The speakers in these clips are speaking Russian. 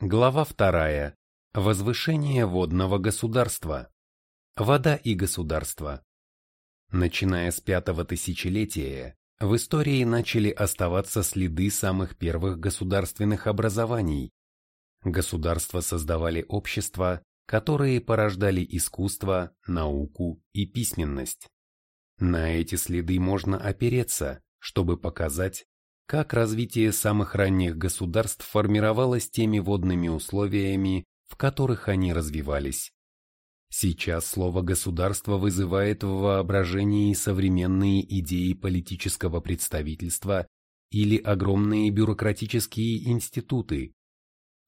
Глава вторая. Возвышение водного государства. Вода и государство. Начиная с пятого тысячелетия, в истории начали оставаться следы самых первых государственных образований. Государства создавали общества, которые порождали искусство, науку и письменность. На эти следы можно опереться, чтобы показать, как развитие самых ранних государств формировалось теми водными условиями, в которых они развивались. Сейчас слово «государство» вызывает в воображении современные идеи политического представительства или огромные бюрократические институты.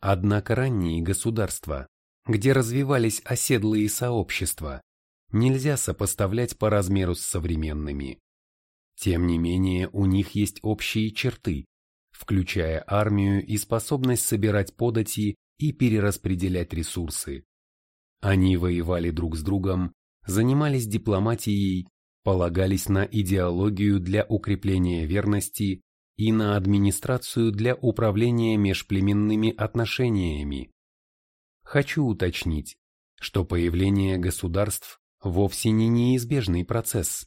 Однако ранние государства, где развивались оседлые сообщества, нельзя сопоставлять по размеру с современными. Тем не менее, у них есть общие черты, включая армию и способность собирать подати и перераспределять ресурсы. Они воевали друг с другом, занимались дипломатией, полагались на идеологию для укрепления верности и на администрацию для управления межплеменными отношениями. Хочу уточнить, что появление государств вовсе не неизбежный процесс.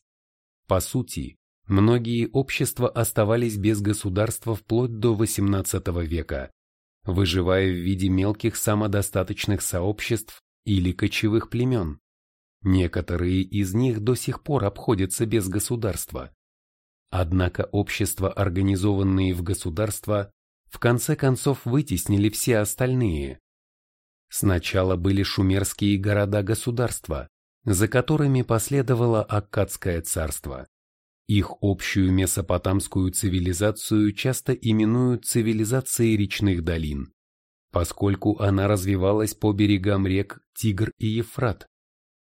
По сути, многие общества оставались без государства вплоть до XVIII века, выживая в виде мелких самодостаточных сообществ или кочевых племен. Некоторые из них до сих пор обходятся без государства. Однако общества, организованные в государства, в конце концов вытеснили все остальные. Сначала были шумерские города-государства, за которыми последовало Аккадское царство. Их общую месопотамскую цивилизацию часто именуют цивилизацией речных долин, поскольку она развивалась по берегам рек Тигр и Ефрат,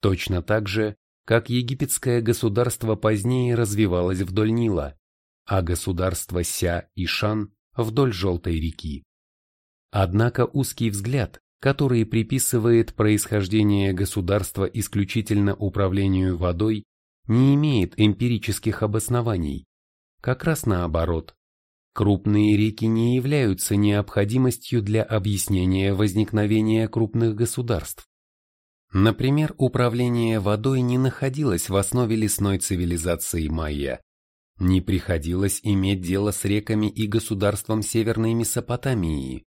точно так же, как египетское государство позднее развивалось вдоль Нила, а государство Ся и Шан вдоль Желтой реки. Однако узкий взгляд, который приписывает происхождение государства исключительно управлению водой, не имеет эмпирических обоснований. Как раз наоборот. Крупные реки не являются необходимостью для объяснения возникновения крупных государств. Например, управление водой не находилось в основе лесной цивилизации майя. Не приходилось иметь дело с реками и государством Северной Месопотамии.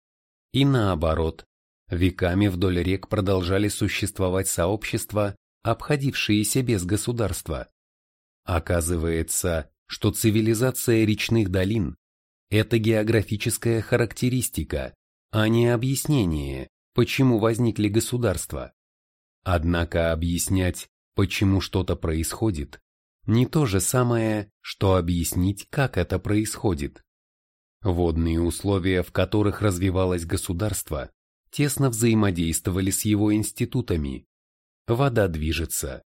И наоборот, Веками вдоль рек продолжали существовать сообщества, обходившиеся без государства. Оказывается, что цивилизация речных долин – это географическая характеристика, а не объяснение, почему возникли государства. Однако объяснять, почему что-то происходит, не то же самое, что объяснить, как это происходит. Водные условия, в которых развивалось государство, тесно взаимодействовали с его институтами. Вода движется.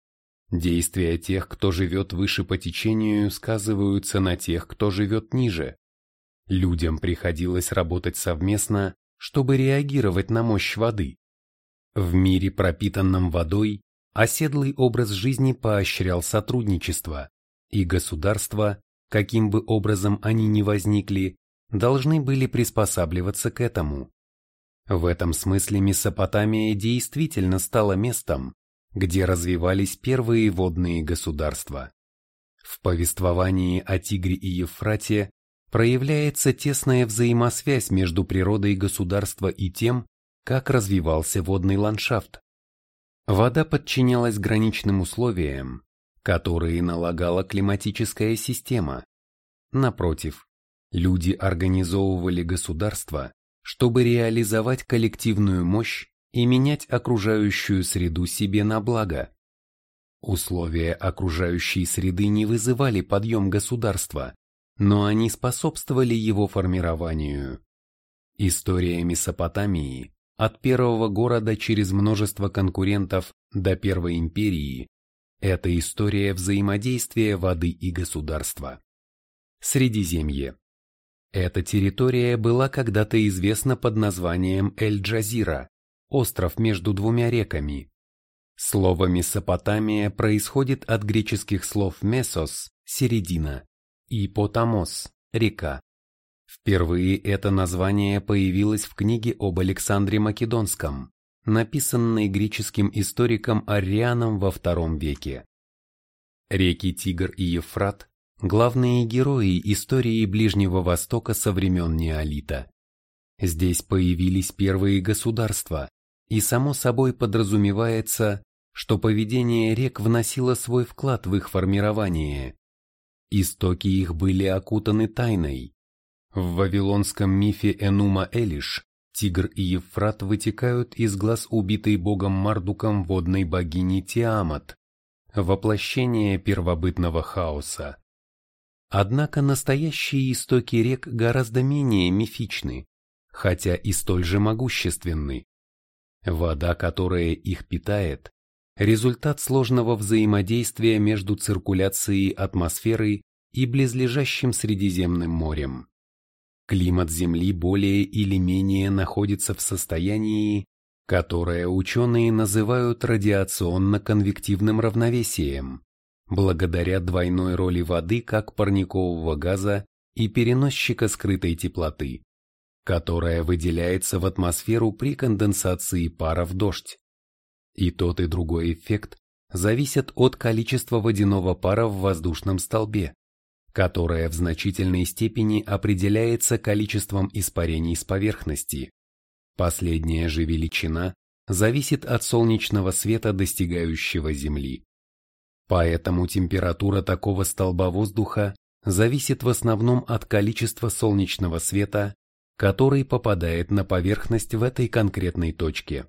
Действия тех, кто живет выше по течению, сказываются на тех, кто живет ниже. Людям приходилось работать совместно, чтобы реагировать на мощь воды. В мире, пропитанном водой, оседлый образ жизни поощрял сотрудничество, и государства, каким бы образом они ни возникли, должны были приспосабливаться к этому. В этом смысле Месопотамия действительно стала местом, где развивались первые водные государства. В повествовании о Тигре и Евфрате проявляется тесная взаимосвязь между природой государства и тем, как развивался водный ландшафт. Вода подчинялась граничным условиям, которые налагала климатическая система. Напротив, люди организовывали государство, чтобы реализовать коллективную мощь и менять окружающую среду себе на благо. Условия окружающей среды не вызывали подъем государства, но они способствовали его формированию. История Месопотамии от первого города через множество конкурентов до Первой империи – это история взаимодействия воды и государства. Средиземье эта территория была когда-то известна под названием Эль-Джазира, остров между двумя реками. Слово Месопотамия происходит от греческих слов «месос» – середина и «потамос» – река. Впервые это название появилось в книге об Александре Македонском, написанной греческим историком Арианом во II веке. Реки Тигр и Ефрат – главные герои истории Ближнего Востока со времен Неолита. Здесь появились первые государства, и само собой подразумевается, что поведение рек вносило свой вклад в их формирование. Истоки их были окутаны тайной. В вавилонском мифе Энума Элиш Тигр и Ефрат вытекают из глаз убитой богом Мардуком водной богини Тиамат, воплощение первобытного хаоса. Однако настоящие истоки рек гораздо менее мифичны, хотя и столь же могущественны. Вода, которая их питает, результат сложного взаимодействия между циркуляцией атмосферы и близлежащим Средиземным морем. Климат Земли более или менее находится в состоянии, которое ученые называют радиационно-конвективным равновесием, благодаря двойной роли воды как парникового газа и переносчика скрытой теплоты, которая выделяется в атмосферу при конденсации пара в дождь. И тот и другой эффект зависят от количества водяного пара в воздушном столбе, которое в значительной степени определяется количеством испарений с поверхности. Последняя же величина зависит от солнечного света, достигающего Земли. Поэтому температура такого столба воздуха зависит в основном от количества солнечного света, который попадает на поверхность в этой конкретной точке.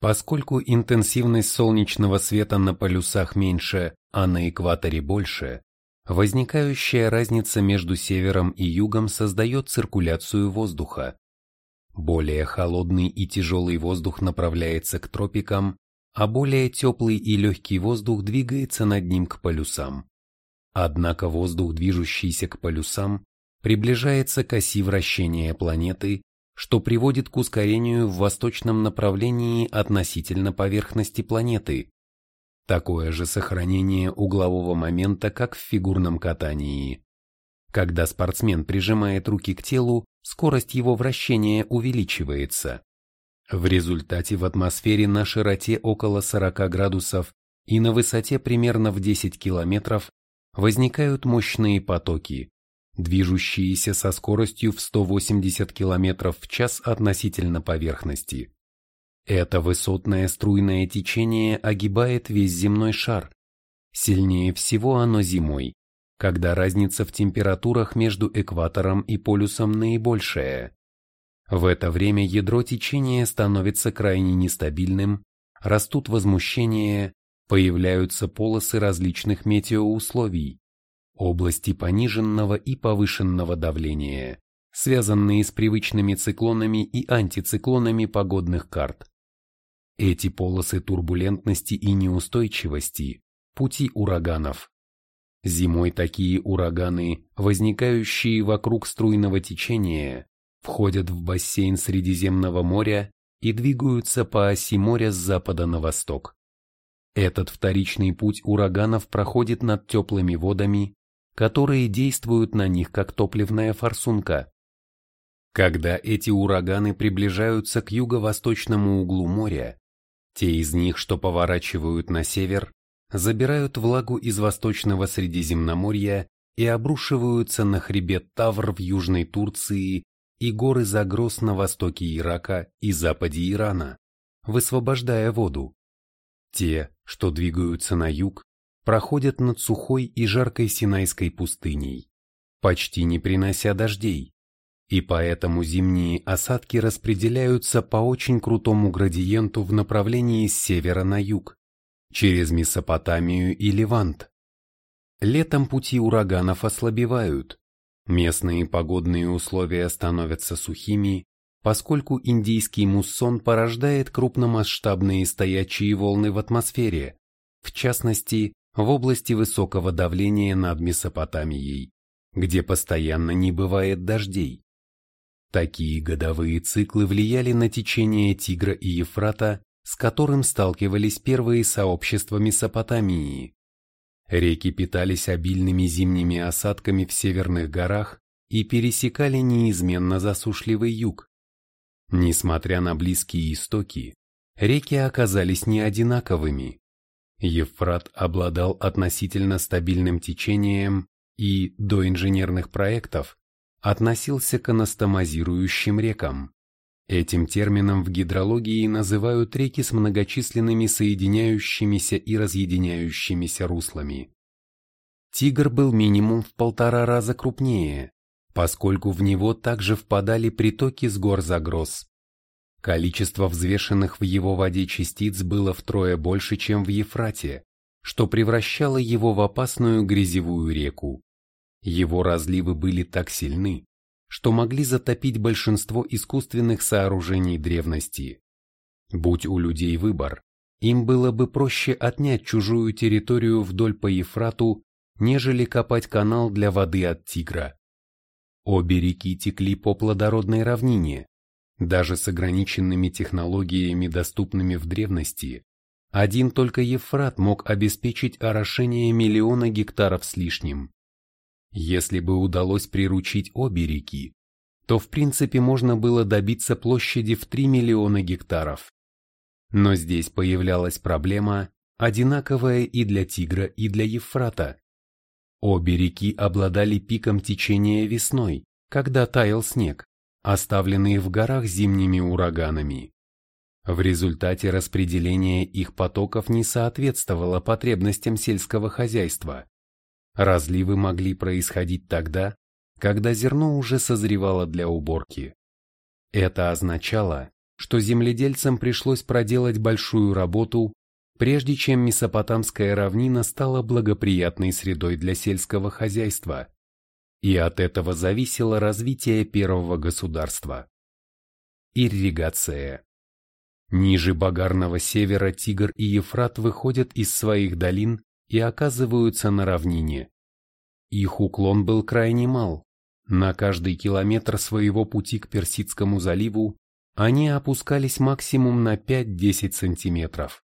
Поскольку интенсивность солнечного света на полюсах меньше, а на экваторе больше, возникающая разница между севером и югом создает циркуляцию воздуха, более холодный и тяжелый воздух направляется к тропикам, а более теплый и легкий воздух двигается над ним к полюсам. Однако воздух, движущийся к полюсам, приближается к оси вращения планеты, что приводит к ускорению в восточном направлении относительно поверхности планеты. Такое же сохранение углового момента, как в фигурном катании. Когда спортсмен прижимает руки к телу, скорость его вращения увеличивается. В результате в атмосфере на широте около 40 градусов и на высоте примерно в 10 километров возникают мощные потоки, движущиеся со скоростью в 180 км в час относительно поверхности. Это высотное струйное течение огибает весь земной шар. Сильнее всего оно зимой, когда разница в температурах между экватором и полюсом наибольшая. В это время ядро течения становится крайне нестабильным, растут возмущения, появляются полосы различных метеоусловий, области пониженного и повышенного давления, связанные с привычными циклонами и антициклонами погодных карт. Эти полосы турбулентности и неустойчивости – пути ураганов, Зимой такие ураганы, возникающие вокруг струйного течения, входят в бассейн Средиземного моря и двигаются по оси моря с запада на восток. Этот вторичный путь ураганов проходит над теплыми водами, которые действуют на них как топливная форсунка. Когда эти ураганы приближаются к юго-восточному углу моря, те из них, что поворачивают на север, забирают влагу из восточного Средиземноморья и обрушиваются на хребет Тавр в Южной Турции и горы Загроз на востоке Ирака и западе Ирана, высвобождая воду. Те, что двигаются на юг, проходят над сухой и жаркой Синайской пустыней, почти не принося дождей, и поэтому зимние осадки распределяются по очень крутому градиенту в направлении с севера на юг, через Месопотамию и Левант. Летом пути ураганов ослабевают, местные погодные условия становятся сухими, поскольку индийский муссон порождает крупномасштабные стоячие волны в атмосфере, в частности, в области высокого давления над Месопотамией, где постоянно не бывает дождей. Такие годовые циклы влияли на течение Тигра и Ефрата с которым сталкивались первые сообщества Месопотамии. Реки питались обильными зимними осадками в северных горах и пересекали неизменно засушливый юг. Несмотря на близкие истоки, реки оказались не одинаковыми. Евфрат обладал относительно стабильным течением и, до инженерных проектов, относился к анастомозирующим рекам. Этим термином в гидрологии называют реки с многочисленными соединяющимися и разъединяющимися руслами. Тигр был минимум в полтора раза крупнее, поскольку в него также впадали притоки с гор Загроз. Количество взвешенных в его воде частиц было втрое больше, чем в Ефрате, что превращало его в опасную грязевую реку. Его разливы были так сильны, что могли затопить большинство искусственных сооружений древности. Будь у людей выбор, им было бы проще отнять чужую территорию вдоль по Ефрату, нежели копать канал для воды от Тигра. Обе реки текли по плодородной равнине, даже с ограниченными технологиями, доступными в древности. Один только Ефрат мог обеспечить орошение миллиона гектаров с лишним. Если бы удалось приручить обе реки, то в принципе можно было добиться площади в 3 миллиона гектаров. Но здесь появлялась проблема, одинаковая и для Тигра, и для Ефрата. Обе реки обладали пиком течения весной, когда таял снег, оставленный в горах зимними ураганами. В результате распределение их потоков не соответствовало потребностям сельского хозяйства. Разливы могли происходить тогда, когда зерно уже созревало для уборки. Это означало, что земледельцам пришлось проделать большую работу, прежде чем Месопотамская равнина стала благоприятной средой для сельского хозяйства, и от этого зависело развитие первого государства. Ирригация. Ниже Багарного севера Тигр и Ефрат выходят из своих долин и оказываются на равнине. Их уклон был крайне мал. На каждый километр своего пути к Персидскому заливу они опускались максимум на 5-10 сантиметров.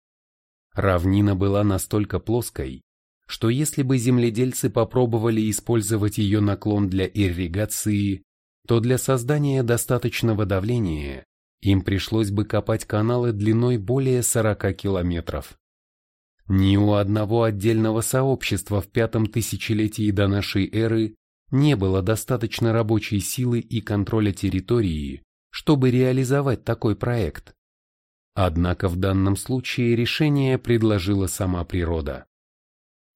Равнина была настолько плоской, что если бы земледельцы попробовали использовать ее наклон для ирригации, то для создания достаточного давления им пришлось бы копать каналы длиной более 40 километров. Ни у одного отдельного сообщества в пятом тысячелетии до нашей эры не было достаточно рабочей силы и контроля территории, чтобы реализовать такой проект. Однако в данном случае решение предложила сама природа.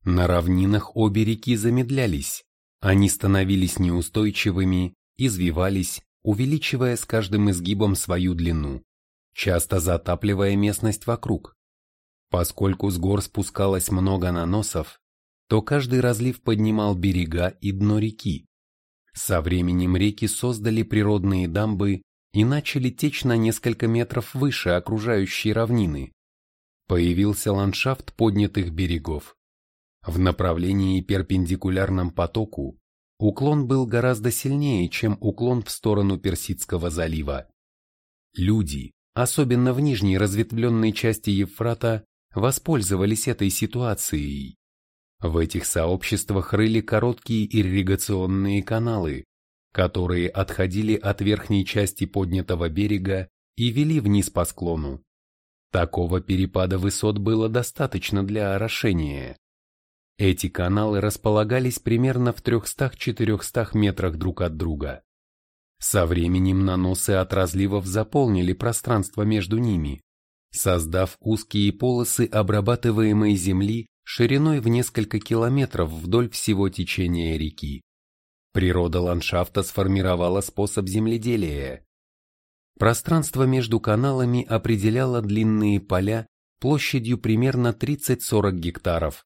На равнинах обе реки замедлялись, они становились неустойчивыми, извивались, увеличивая с каждым изгибом свою длину, часто затапливая местность вокруг. Поскольку с гор спускалось много наносов, то каждый разлив поднимал берега и дно реки. Со временем реки создали природные дамбы и начали течь на несколько метров выше окружающей равнины. Появился ландшафт поднятых берегов. В направлении перпендикулярном потоку уклон был гораздо сильнее, чем уклон в сторону Персидского залива. Люди, особенно в нижней разветвленной части Евфрата, воспользовались этой ситуацией. В этих сообществах рыли короткие ирригационные каналы, которые отходили от верхней части поднятого берега и вели вниз по склону. Такого перепада высот было достаточно для орошения. Эти каналы располагались примерно в 300-400 метрах друг от друга. Со временем наносы от разливов заполнили пространство между ними, создав узкие полосы обрабатываемой земли шириной в несколько километров вдоль всего течения реки. Природа ландшафта сформировала способ земледелия. Пространство между каналами определяло длинные поля площадью примерно 30-40 гектаров,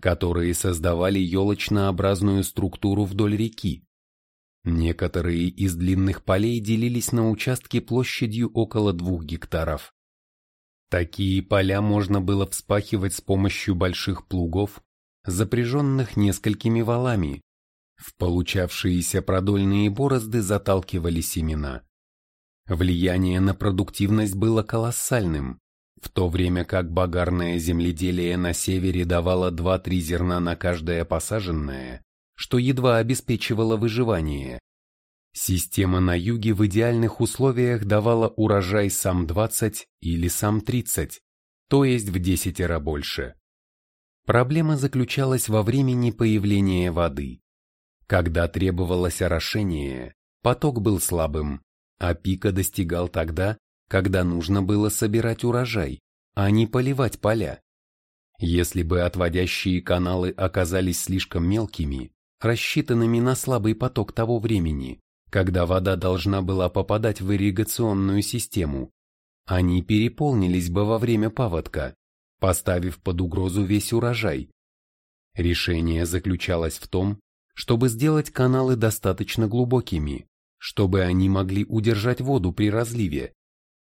которые создавали елочнообразную структуру вдоль реки. Некоторые из длинных полей делились на участки площадью около 2 гектаров. Такие поля можно было вспахивать с помощью больших плугов, запряженных несколькими валами. В получавшиеся продольные борозды заталкивали семена. Влияние на продуктивность было колоссальным, в то время как багарное земледелие на севере давало 2-3 зерна на каждое посаженное, что едва обеспечивало выживание. Система на юге в идеальных условиях давала урожай сам 20 или сам 30, то есть в десятеро больше. Проблема заключалась во времени появления воды. Когда требовалось орошение, поток был слабым, а пика достигал тогда, когда нужно было собирать урожай, а не поливать поля. Если бы отводящие каналы оказались слишком мелкими, рассчитанными на слабый поток того времени, когда вода должна была попадать в ирригационную систему, они переполнились бы во время паводка, поставив под угрозу весь урожай. Решение заключалось в том, чтобы сделать каналы достаточно глубокими, чтобы они могли удержать воду при разливе,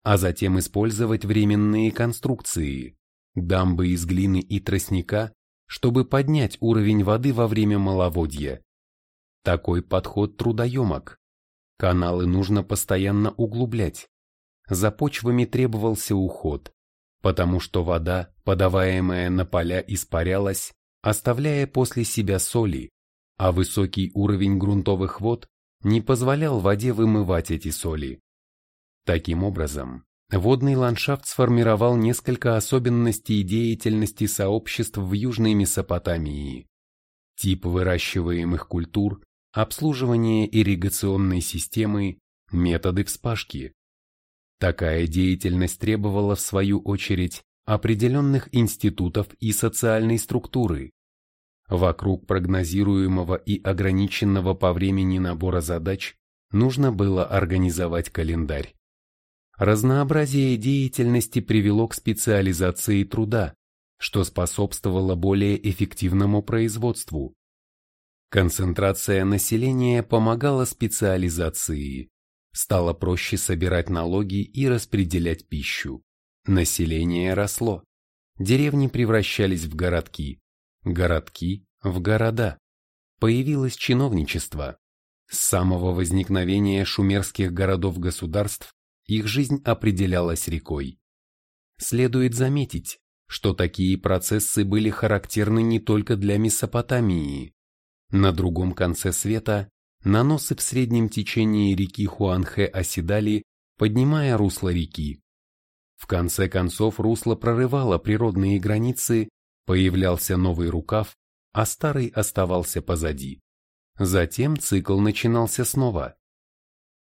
а затем использовать временные конструкции, дамбы из глины и тростника, чтобы поднять уровень воды во время маловодья. Такой подход трудоемок. Каналы нужно постоянно углублять. За почвами требовался уход, потому что вода, подаваемая на поля, испарялась, оставляя после себя соли, а высокий уровень грунтовых вод не позволял воде вымывать эти соли. Таким образом, водный ландшафт сформировал несколько особенностей деятельности сообществ в Южной Месопотамии. Тип выращиваемых культур, обслуживание ирригационной системы, методы вспашки. Такая деятельность требовала в свою очередь определенных институтов и социальной структуры. Вокруг прогнозируемого и ограниченного по времени набора задач нужно было организовать календарь. Разнообразие деятельности привело к специализации труда, что способствовало более эффективному производству. Концентрация населения помогала специализации. Стало проще собирать налоги и распределять пищу. Население росло. Деревни превращались в городки. Городки в города. Появилось чиновничество. С самого возникновения шумерских городов-государств их жизнь определялась рекой. Следует заметить, что такие процессы были характерны не только для Месопотамии. На другом конце света наносы в среднем течении реки Хуанхэ оседали, поднимая русло реки. В конце концов русло прорывало природные границы, появлялся новый рукав, а старый оставался позади. Затем цикл начинался снова.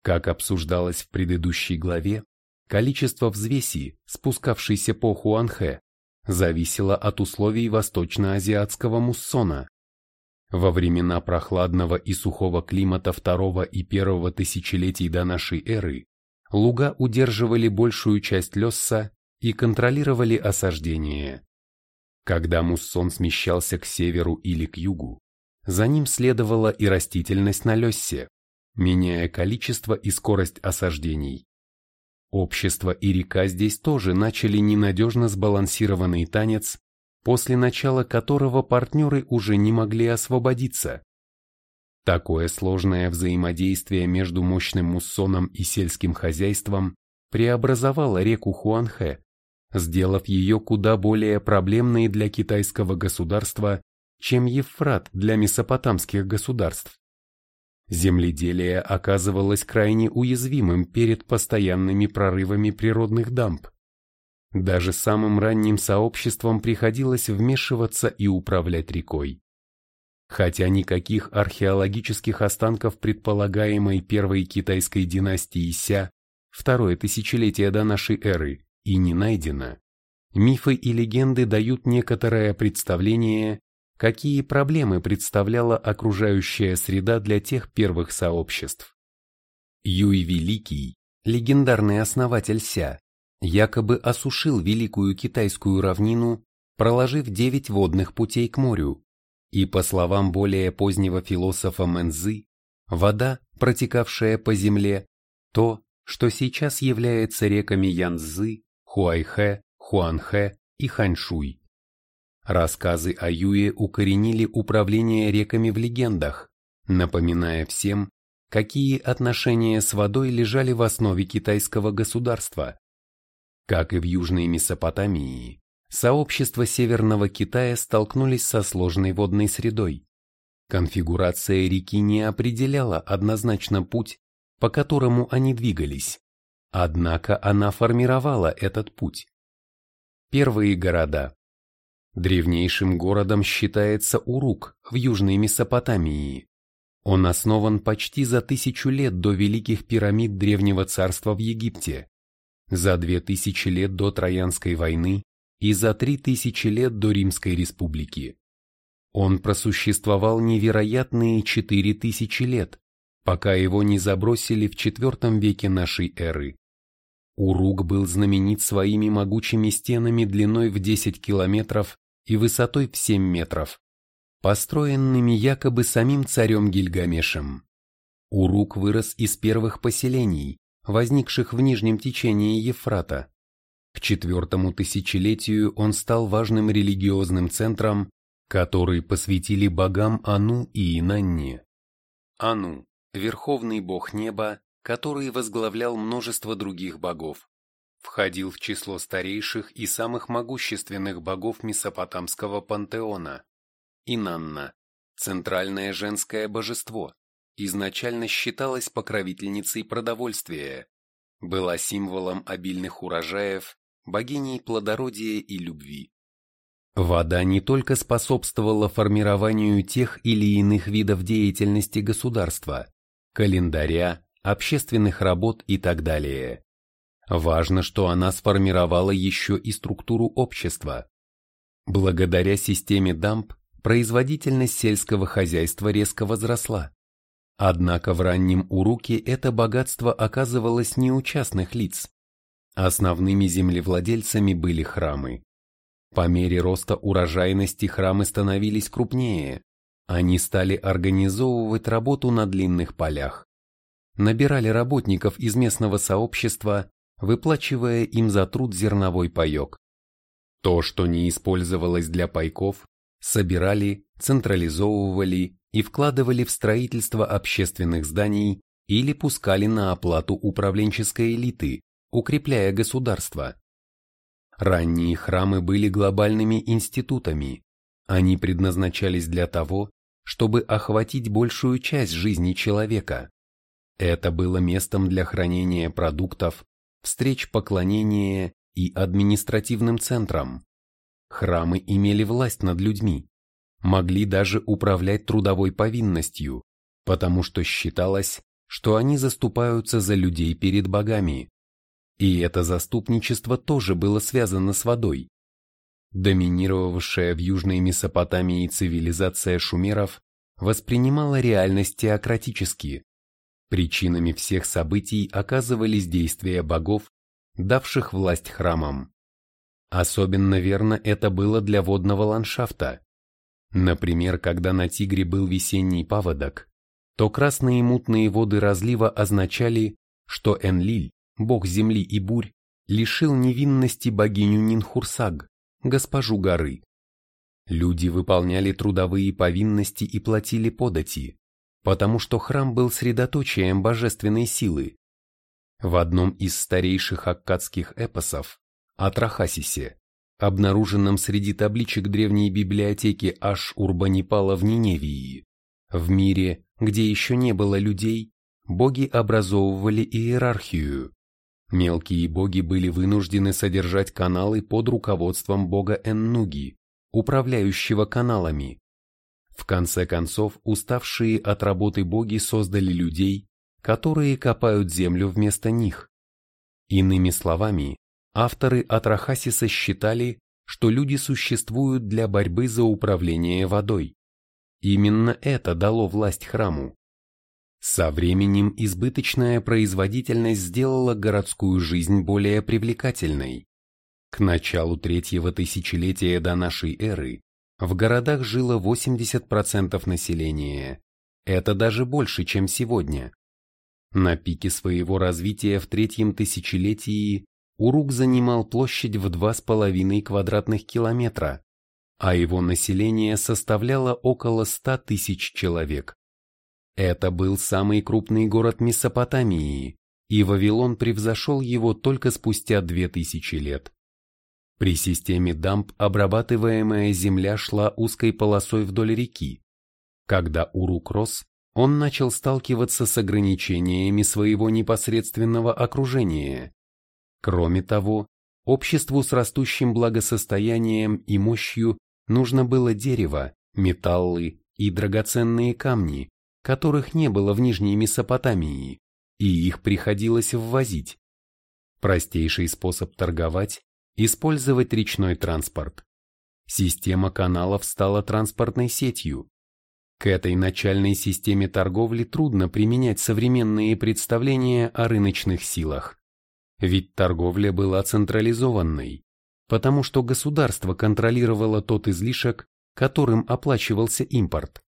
Как обсуждалось в предыдущей главе, количество взвеси, спускавшейся по Хуанхэ, зависело от условий восточно-азиатского муссона. Во времена прохладного и сухого климата второго и первого тысячелетий до нашей эры луга удерживали большую часть лесса и контролировали осаждение. Когда муссон смещался к северу или к югу, за ним следовала и растительность на лессе, меняя количество и скорость осаждений. Общество и река здесь тоже начали ненадежно сбалансированный танец, после начала которого партнеры уже не могли освободиться. Такое сложное взаимодействие между мощным муссоном и сельским хозяйством преобразовало реку Хуанхэ, сделав ее куда более проблемной для китайского государства, чем Евфрат для месопотамских государств земледелие оказывалось крайне уязвимым перед постоянными прорывами природных дамб. Даже самым ранним сообществам приходилось вмешиваться и управлять рекой. Хотя никаких археологических останков предполагаемой первой китайской династии Ся, второе тысячелетие до нашей эры, и не найдено, мифы и легенды дают некоторое представление какие проблемы представляла окружающая среда для тех первых сообществ. Юй Великий, легендарный основатель Ся, якобы осушил Великую Китайскую равнину, проложив девять водных путей к морю, и, по словам более позднего философа Мэнзы, вода, протекавшая по земле, то, что сейчас является реками Янцзы, Хуайхэ, Хуанхэ и Ханьшуй. Рассказы о Юе укоренили управление реками в легендах, напоминая всем, какие отношения с водой лежали в основе китайского государства. Как и в Южной Месопотамии, сообщества Северного Китая столкнулись со сложной водной средой. Конфигурация реки не определяла однозначно путь, по которому они двигались, однако она формировала этот путь. Первые города. Древнейшим городом считается Урук в Южной Месопотамии. Он основан почти за тысячу лет до Великих пирамид Древнего Царства в Египте, за две тысячи лет до Троянской войны и за три тысячи лет до Римской Республики. Он просуществовал невероятные четыре тысячи лет, пока его не забросили в IV веке нашей эры. Урук был знаменит своими могучими стенами длиной в 10 километров и высотой в 7 метров, построенными якобы самим царем Гильгамешем. Урук вырос из первых поселений, возникших в нижнем течении Ефрата. К четвертому тысячелетию он стал важным религиозным центром, который посвятили богам Ану и Инанне. Ану – верховный бог неба, который возглавлял множество других богов. Входил в число старейших и самых могущественных богов Месопотамского пантеона. Инанна – центральное женское божество, изначально считалась покровительницей продовольствия, была символом обильных урожаев, богиней плодородия и любви. Вода не только способствовала формированию тех или иных видов деятельности государства, календаря, общественных работ и так далее. Важно, что она сформировала еще и структуру общества. Благодаря системе дамп производительность сельского хозяйства резко возросла. Однако в раннем Уруке это богатство оказывалось не у частных лиц. Основными землевладельцами были храмы. По мере роста урожайности храмы становились крупнее. Они стали организовывать работу на длинных полях. Набирали работников из местного сообщества, выплачивая им за труд зерновой паек. То, что не использовалось для пайков, собирали, централизовывали и вкладывали в строительство общественных зданий или пускали на оплату управленческой элиты, укрепляя государство. Ранние храмы были глобальными институтами. Они предназначались для того, чтобы охватить большую часть жизни человека. Это было местом для хранения продуктов, встреч поклонения и административным центром. Храмы имели власть над людьми, могли даже управлять трудовой повинностью, потому что считалось, что они заступаются за людей перед богами. И это заступничество тоже было связано с водой. Доминировавшая в Южной Месопотамии цивилизация шумеров воспринимала реальность теократически. Причинами всех событий оказывались действия богов, давших власть храмам. Особенно верно это было для водного ландшафта. Например, когда на Тигре был весенний паводок, то красные мутные воды разлива означали, что Энлиль, бог земли и бурь, лишил невинности богиню Нинхурсаг, госпожу горы. Люди выполняли трудовые повинности и платили подати, потому что храм был средоточием божественной силы. В одном из старейших аккадских эпосов, Атрахасисе, обнаруженном среди табличек древней библиотеки Аш-Урбанипала в Ниневии, в мире, где еще не было людей, боги образовывали иерархию. Мелкие боги были вынуждены содержать каналы под руководством бога Эннуги, управляющего каналами. В конце концов, уставшие от работы боги создали людей, которые копают землю вместо них. Иными словами, авторы Атрахасиса считали, что люди существуют для борьбы за управление водой. Именно это дало власть храму. Со временем избыточная производительность сделала городскую жизнь более привлекательной. К началу третьего тысячелетия до нашей эры в городах жило 80% населения. Это даже больше, чем сегодня. На пике своего развития в третьем тысячелетии Урук занимал площадь в 2,5 квадратных километра, а его население составляло около 100 тысяч человек. Это был самый крупный город Месопотамии, и Вавилон превзошел его только спустя 2000 лет. При системе дамб обрабатываемая земля шла узкой полосой вдоль реки. Когда Урук рос, он начал сталкиваться с ограничениями своего непосредственного окружения. Кроме того, обществу с растущим благосостоянием и мощью нужно было дерево, металлы и драгоценные камни, которых не было в Нижней Месопотамии, и их приходилось ввозить. Простейший способ торговать – использовать речной транспорт. Система каналов стала транспортной сетью. К этой начальной системе торговли трудно применять современные представления о рыночных силах. Ведь торговля была централизованной, потому что государство контролировало тот излишек, которым оплачивался импорт.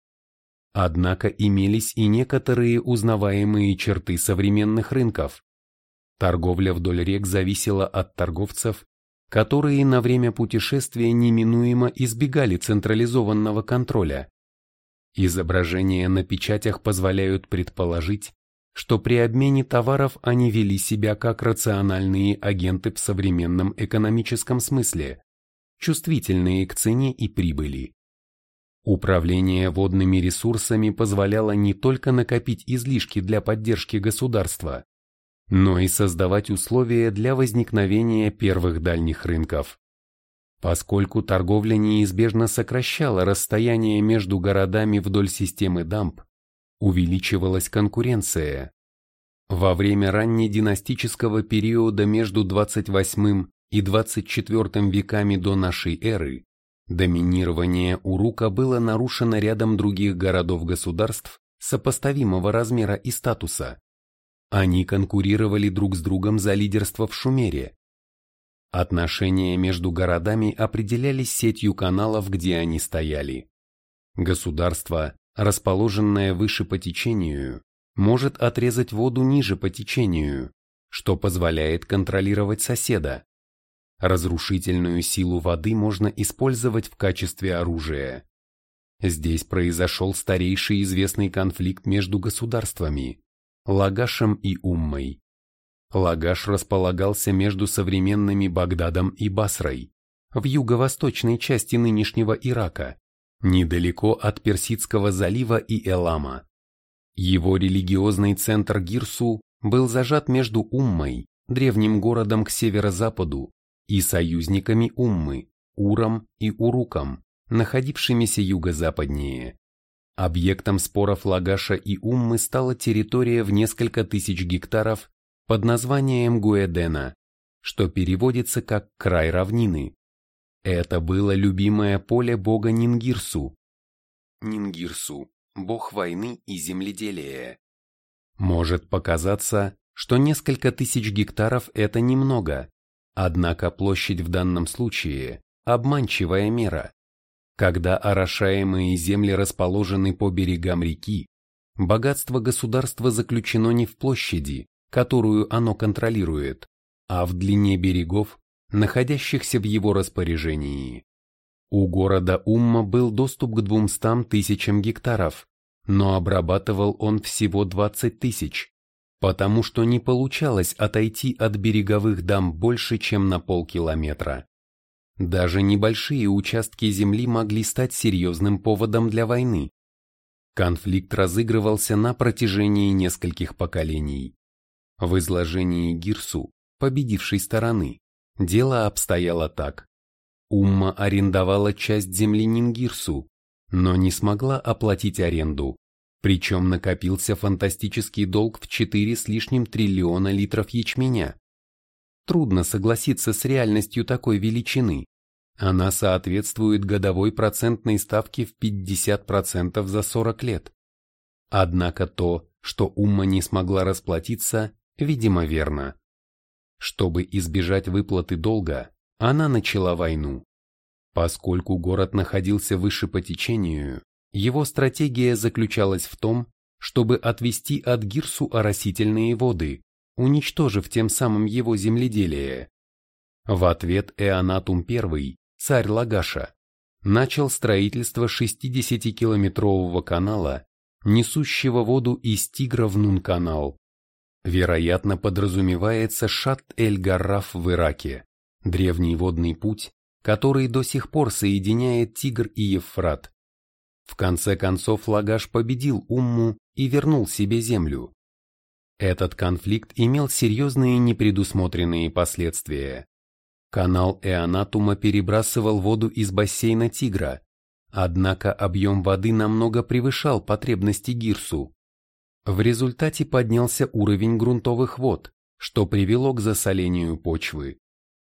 Однако имелись и некоторые узнаваемые черты современных рынков. Торговля вдоль рек зависела от торговцев, которые на время путешествия неминуемо избегали централизованного контроля. Изображения на печатях позволяют предположить, что при обмене товаров они вели себя как рациональные агенты в современном экономическом смысле, чувствительные к цене и прибыли. Управление водными ресурсами позволяло не только накопить излишки для поддержки государства, но и создавать условия для возникновения первых дальних рынков. Поскольку торговля неизбежно сокращала расстояние между городами вдоль системы дамб, увеличивалась конкуренция. Во время раннединастического периода между 28 и 24 веками до нашей эры доминирование Урука было нарушено рядом других городов-государств сопоставимого размера и статуса. Они конкурировали друг с другом за лидерство в Шумере. Отношения между городами определялись сетью каналов, где они стояли. Государство, расположенное выше по течению, может отрезать воду ниже по течению, что позволяет контролировать соседа. Разрушительную силу воды можно использовать в качестве оружия. Здесь произошел старейший известный конфликт между государствами – Лагашем и Уммой. Лагаш располагался между современными Багдадом и Басрой, в юго-восточной части нынешнего Ирака, недалеко от Персидского залива и Элама. Его религиозный центр Гирсу был зажат между Уммой, древним городом к северо-западу, и союзниками Уммы, Уром и Уруком, находившимися юго-западнее. Объектом споров Лагаша и Уммы стала территория в несколько тысяч гектаров под названием Гуэдена, что переводится как «край равнины», это было любимое поле бога Нингирсу. Нингирсу – бог войны и земледелия. Может показаться, что несколько тысяч гектаров – это немного, однако площадь в данном случае – обманчивая мера. Когда орошаемые земли расположены по берегам реки, богатство государства заключено не в площади, которую оно контролирует, а в длине берегов находящихся в его распоряжении. У города Умма был доступ к 200 тысячам гектаров, но обрабатывал он всего 20 тысяч, потому что не получалось отойти от береговых дам больше, чем на полкилометра. Даже небольшие участки земли могли стать серьезным поводом для войны. Конфликт разыгрывался на протяжении нескольких поколений. В изложении Гирсу, победившей стороны, Дело обстояло так. Умма арендовала часть земли Нингирсу, но не смогла оплатить аренду, причем накопился фантастический долг в 4 с лишним триллиона литров ячменя. Трудно согласиться с реальностью такой величины. Она соответствует годовой процентной ставке в 50% за 40 лет. Однако то, что Умма не смогла расплатиться, видимо верно. Чтобы избежать выплаты долга, она начала войну. Поскольку город находился выше по течению, его стратегия заключалась в том, чтобы отвести от Гирсу оросительные воды, уничтожив тем самым его земледелие. В ответ Эонатум I, царь Лагаша, начал строительство 60-километрового канала, несущего воду из Тигра в Нун-канал. Вероятно, подразумевается Шат-эль-Гарраф в Ираке, древний водный путь, который до сих пор соединяет Тигр и Евфрат. В конце концов Лагаш победил Умму и вернул себе землю. Этот конфликт имел серьезные непредусмотренные последствия. Канал Эонатума перебрасывал воду из бассейна Тигра, однако объем воды намного превышал потребности Гирсу. В результате поднялся уровень грунтовых вод, что привело к засолению почвы.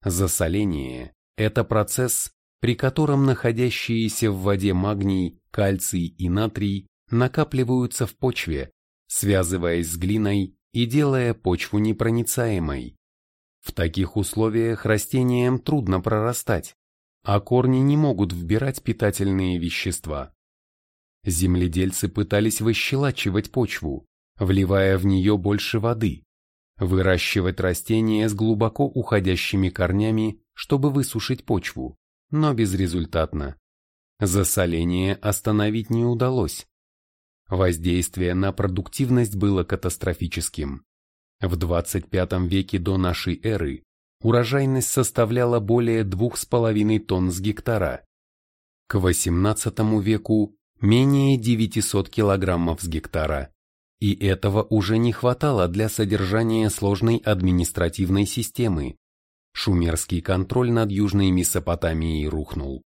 Засоление – это процесс, при котором находящиеся в воде магний, кальций и натрий накапливаются в почве, связываясь с глиной и делая почву непроницаемой. В таких условиях растениям трудно прорастать, а корни не могут вбирать питательные вещества. Земледельцы пытались выщелачивать почву, вливая в нее больше воды, выращивать растения с глубоко уходящими корнями, чтобы высушить почву, но безрезультатно. Засоление остановить не удалось. Воздействие на продуктивность было катастрофическим. В 25 веке до нашей эры урожайность составляла более 2,5 тонн с гектара. К XVIII веку менее 900 килограммов с гектара. И этого уже не хватало для содержания сложной административной системы. Шумерский контроль над Южной Месопотамией рухнул.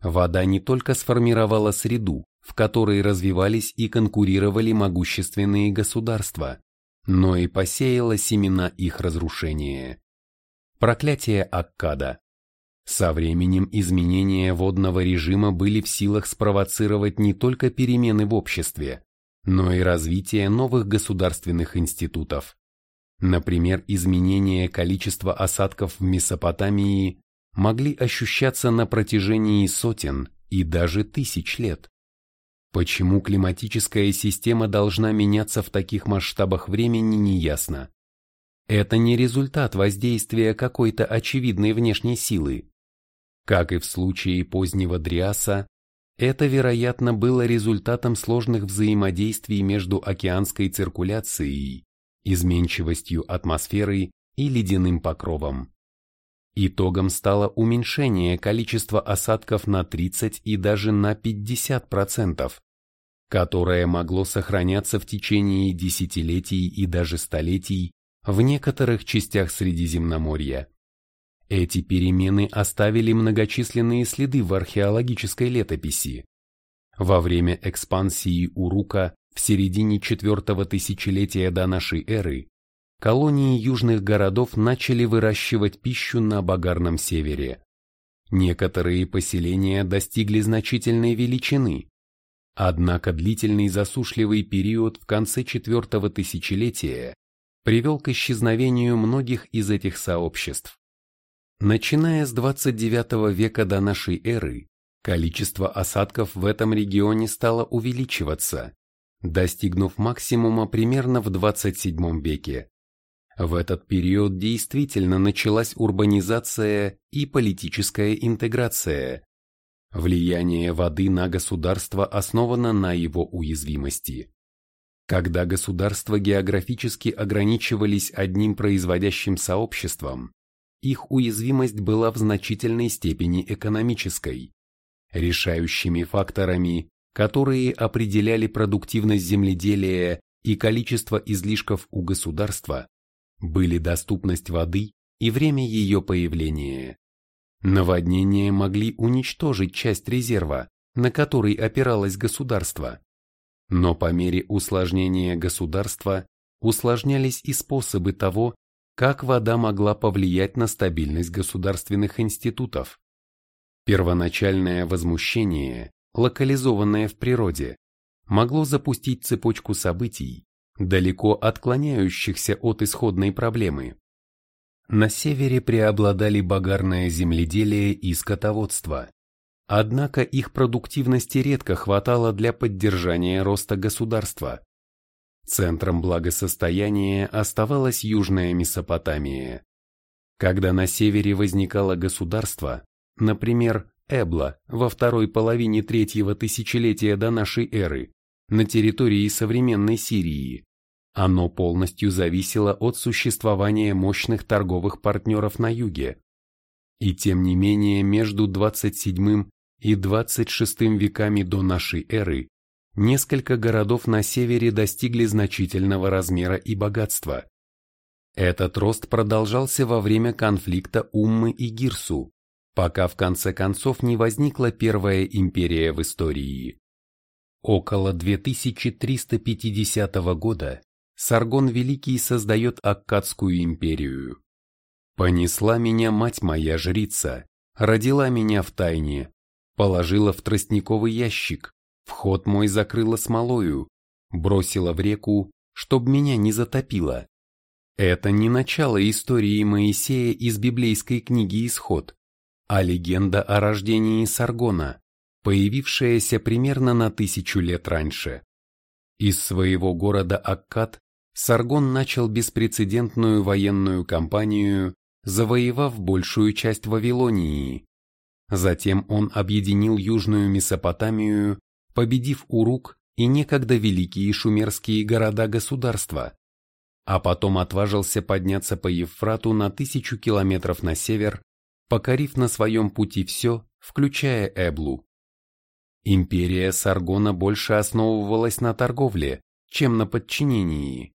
Вода не только сформировала среду, в которой развивались и конкурировали могущественные государства, но и посеяла семена их разрушения. Проклятие Аккада. Со временем изменения водного режима были в силах спровоцировать не только перемены в обществе, но и развитие новых государственных институтов. Например, изменение количества осадков в Месопотамии могли ощущаться на протяжении сотен и даже тысяч лет. Почему климатическая система должна меняться в таких масштабах времени, неясно. Это не результат воздействия какой-то очевидной внешней силы. Как и в случае позднего Дриаса, это, вероятно, было результатом сложных взаимодействий между океанской циркуляцией, изменчивостью атмосферы и ледяным покровом. Итогом стало уменьшение количества осадков на 30 и даже на 50%, которое могло сохраняться в течение десятилетий и даже столетий в некоторых частях Средиземноморья. Эти перемены оставили многочисленные следы в археологической летописи. Во время экспансии Урука в середине четвертого тысячелетия до нашей эры колонии южных городов начали выращивать пищу на Багарном севере. Некоторые поселения достигли значительной величины. Однако длительный засушливый период в конце четвертого тысячелетия привел к исчезновению многих из этих сообществ. Начиная с 29 века до нашей эры, количество осадков в этом регионе стало увеличиваться, достигнув максимума примерно в 27 веке. В этот период действительно началась урбанизация и политическая интеграция. Влияние воды на государство основано на его уязвимости. Когда государства географически ограничивались одним производящим сообществом, их уязвимость была в значительной степени экономической. Решающими факторами, которые определяли продуктивность земледелия и количество излишков у государства, были доступность воды и время ее появления. Наводнения могли уничтожить часть резерва, на который опиралось государство, но по мере усложнения государства усложнялись и способы того, как вода могла повлиять на стабильность государственных институтов. Первоначальное возмущение, локализованное в природе, могло запустить цепочку событий, далеко отклоняющихся от исходной проблемы. На севере преобладали багарное земледелие и скотоводство. Однако их продуктивности редко хватало для поддержания роста государства. Центром благосостояния оставалась Южная Месопотамия. Когда на севере возникало государство, например, Эбла во второй половине третьего тысячелетия до нашей эры, на территории современной Сирии, оно полностью зависело от существования мощных торговых партнеров на юге. И тем не менее между 27 и 26 веками до нашей эры несколько городов на севере достигли значительного размера и богатства. Этот рост продолжался во время конфликта Уммы и Гирсу, пока в конце концов не возникла первая империя в истории. Около 2350 года Саргон Великий создает Аккадскую империю. «Понесла меня мать моя жрица, родила меня в тайне, положила в тростниковый ящик, вход мой закрыла смолою, бросила в реку, чтоб меня не затопило». Это не начало истории Моисея из библейской книги «Исход», а легенда о рождении Саргона, появившаяся примерно на тысячу лет раньше. Из своего города Аккад Саргон начал беспрецедентную военную кампанию, завоевав большую часть Вавилонии. Затем он объединил Южную Месопотамию, победив Урук и некогда великие шумерские города-государства, а потом отважился подняться по Евфрату на тысячу километров на север покорив на своем пути все, включая Эблу. Империя Саргона больше основывалась на торговле, чем на подчинении.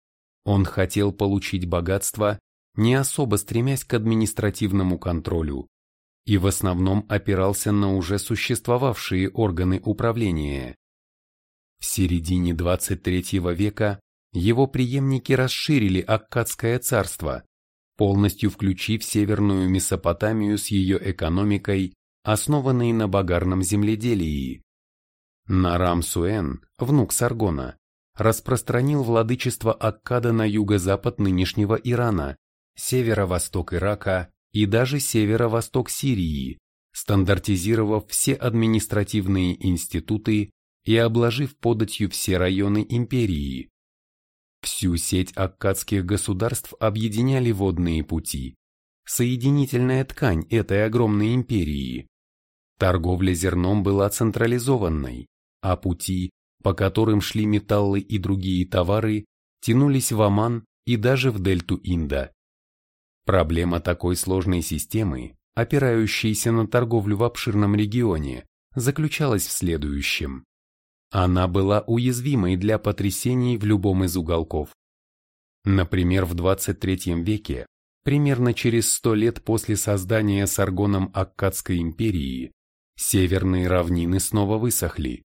Он хотел получить богатство, не особо стремясь к административному контролю, и в основном опирался на уже существовавшие органы управления. В середине 23 века его преемники расширили Аккадское царство, полностью включив Северную Месопотамию с ее экономикой, основанной на багарном земледелии. Нарам Суэн, внук Саргона, распространил владычество Аккада на юго-запад нынешнего Ирана, северо-восток Ирака и даже северо-восток Сирии, стандартизировав все административные институты и обложив податью все районы империи. Всю сеть аккадских государств объединяли водные пути, соединительная ткань этой огромной империи. Торговля зерном была централизованной, а пути, по которым шли металлы и другие товары, тянулись в Оман и даже в дельту Инда. Проблема такой сложной системы, опирающейся на торговлю в обширном регионе, заключалась в следующем. Она была уязвимой для потрясений в любом из уголков. Например, в 23 веке, примерно через 100 лет после создания Саргоном Аккадской империи, северные равнины снова высохли.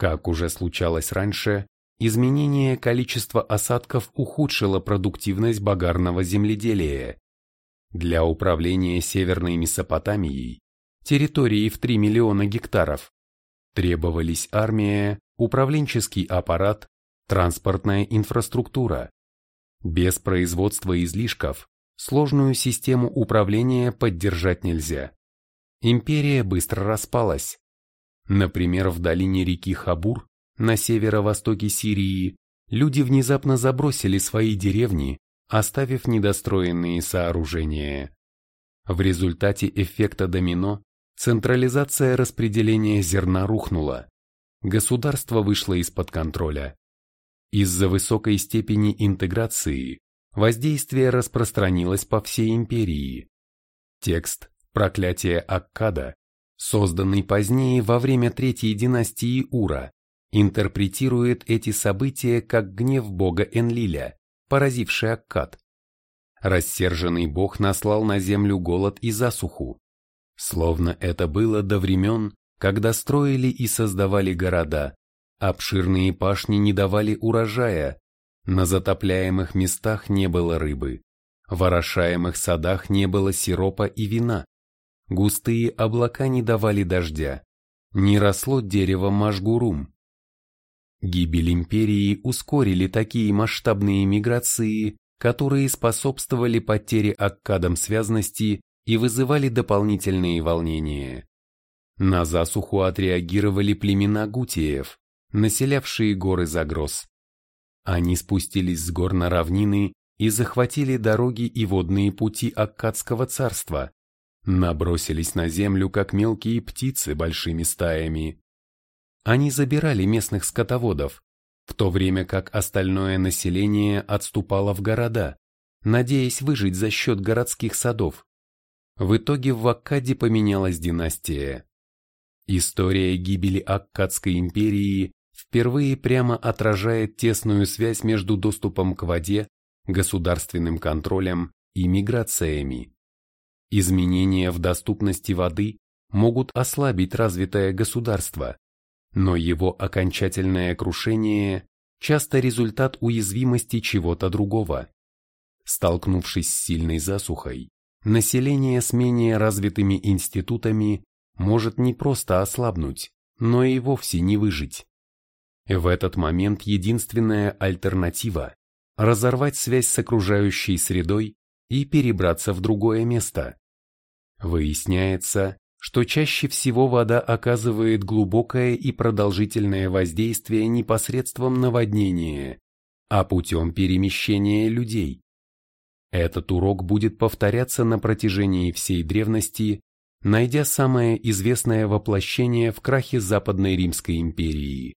Как уже случалось раньше, изменение количества осадков ухудшило продуктивность багарного земледелия. Для управления Северной Месопотамией, территорией в 3 миллиона гектаров, Требовались армия, управленческий аппарат, транспортная инфраструктура. Без производства излишков сложную систему управления поддержать нельзя. Империя быстро распалась. Например, в долине реки Хабур, на северо-востоке Сирии, люди внезапно забросили свои деревни, оставив недостроенные сооружения. В результате эффекта домино Централизация распределения зерна рухнула. Государство вышло из-под контроля. Из-за высокой степени интеграции воздействие распространилось по всей империи. Текст «Проклятие Аккада», созданный позднее во время третьей династии Ура, интерпретирует эти события как гнев бога Энлиля, поразивший Аккад. Рассерженный бог наслал на землю голод и засуху, Словно это было до времен, когда строили и создавали города, обширные пашни не давали урожая, на затопляемых местах не было рыбы, в орошаемых садах не было сиропа и вина, густые облака не давали дождя, не росло дерево Машгурум. Гибель империи ускорили такие масштабные миграции, которые способствовали потере Аккадам связности и вызывали дополнительные волнения. На засуху отреагировали племена гутиев, населявшие горы Загроз. Они спустились с гор на равнины и захватили дороги и водные пути Аккадского царства, набросились на землю, как мелкие птицы большими стаями. Они забирали местных скотоводов, в то время как остальное население отступало в города, надеясь выжить за счет городских садов. В итоге в Аккаде поменялась династия. История гибели Аккадской империи впервые прямо отражает тесную связь между доступом к воде, государственным контролем и миграциями. Изменения в доступности воды могут ослабить развитое государство, но его окончательное крушение часто результат уязвимости чего-то другого. Столкнувшись с сильной засухой, население с менее развитыми институтами может не просто ослабнуть, но и вовсе не выжить. В этот момент единственная альтернатива – разорвать связь с окружающей средой и перебраться в другое место. Выясняется, что чаще всего вода оказывает глубокое и продолжительное воздействие не посредством наводнения, а путем перемещения людей. Этот урок будет повторяться на протяжении всей древности, найдя самое известное воплощение в крахе Западной Римской империи.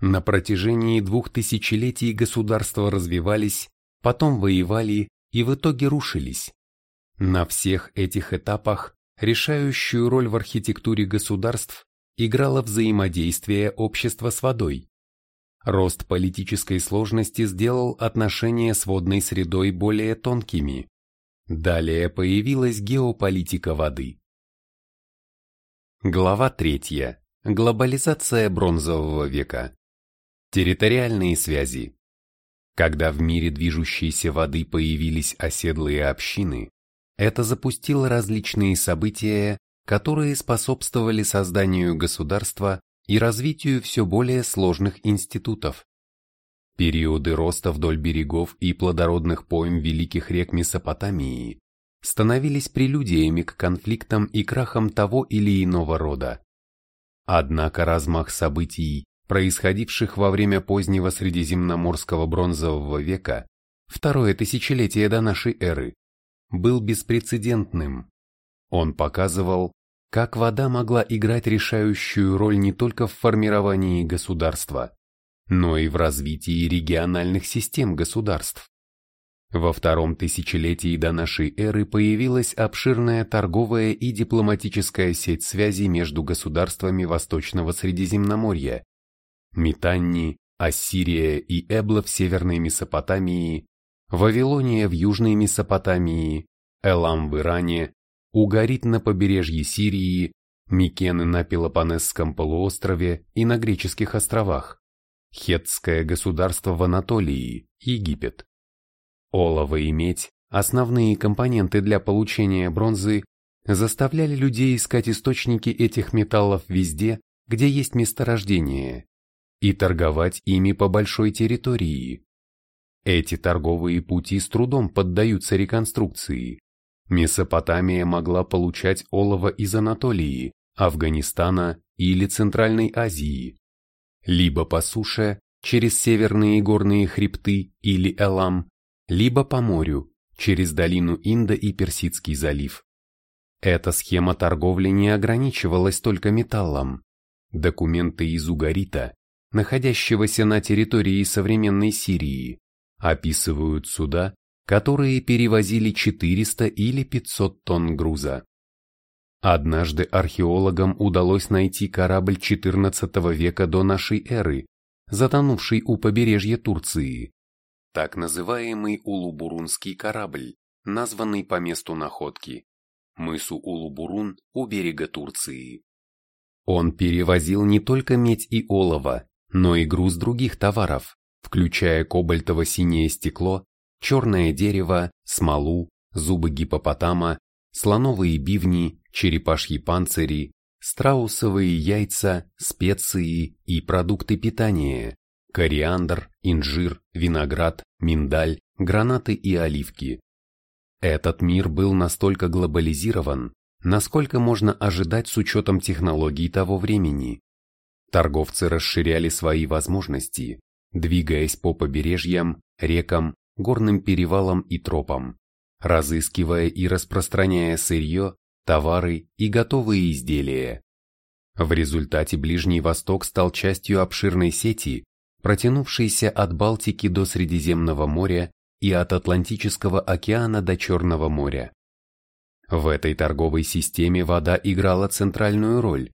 На протяжении двух тысячелетий государства развивались, потом воевали и в итоге рушились. На всех этих этапах решающую роль в архитектуре государств играло взаимодействие общества с водой. Рост политической сложности сделал отношения с водной средой более тонкими. Далее появилась геополитика воды. Глава 3. Глобализация бронзового века. Территориальные связи. Когда в мире движущейся воды появились оседлые общины, это запустило различные события, которые способствовали созданию государства и развитию все более сложных институтов. Периоды роста вдоль берегов и плодородных пойм великих рек Месопотамии становились прелюдиями к конфликтам и крахам того или иного рода. Однако размах событий, происходивших во время позднего Средиземноморского бронзового века, второе тысячелетие до нашей эры, был беспрецедентным. Он показывал, как вода могла играть решающую роль не только в формировании государства, но и в развитии региональных систем государств. Во втором тысячелетии до нашей эры появилась обширная торговая и дипломатическая сеть связей между государствами Восточного Средиземноморья. Митанни, Ассирия и Эбла в Северной Месопотамии Вавилония в Южной Месопотамии, Элам в Иране, Угарит на побережье Сирии, Микены на Пелопонесском полуострове и на греческих островах, Хеттское государство в Анатолии, Египет. Олово и медь, основные компоненты для получения бронзы, заставляли людей искать источники этих металлов везде, где есть месторождение, и торговать ими по большой территории. Эти торговые пути с трудом поддаются реконструкции. Месопотамия могла получать олово из Анатолии, Афганистана или Центральной Азии. Либо по суше, через северные горные хребты или Элам, либо по морю, через долину Инда и Персидский залив. Эта схема торговли не ограничивалась только металлом. Документы из Угарита, находящегося на территории современной Сирии, описывают суда, которые перевозили 400 или 500 тонн груза. Однажды археологам удалось найти корабль XIV века до нашей эры, затонувший у побережья Турции. Так называемый Улубурунский корабль, названный по месту находки, мысу Улубурун у берега Турции. Он перевозил не только медь и олово, но и груз других товаров, включая кобальтово-синее стекло, черное дерево, смолу, зубы гипопотама, слоновые бивни, черепашьи панцири, страусовые яйца, специи и продукты питания, кориандр, инжир, виноград, миндаль, гранаты и оливки. Этот мир был настолько глобализирован, насколько можно ожидать с учетом технологий того времени. Торговцы расширяли свои возможности, двигаясь по побережьям, рекам, горным перевалам и тропам, разыскивая и распространяя сырье, товары и готовые изделия. В результате Ближний Восток стал частью обширной сети, протянувшейся от Балтики до Средиземного моря и от Атлантического океана до Черного моря. В этой торговой системе вода играла центральную роль.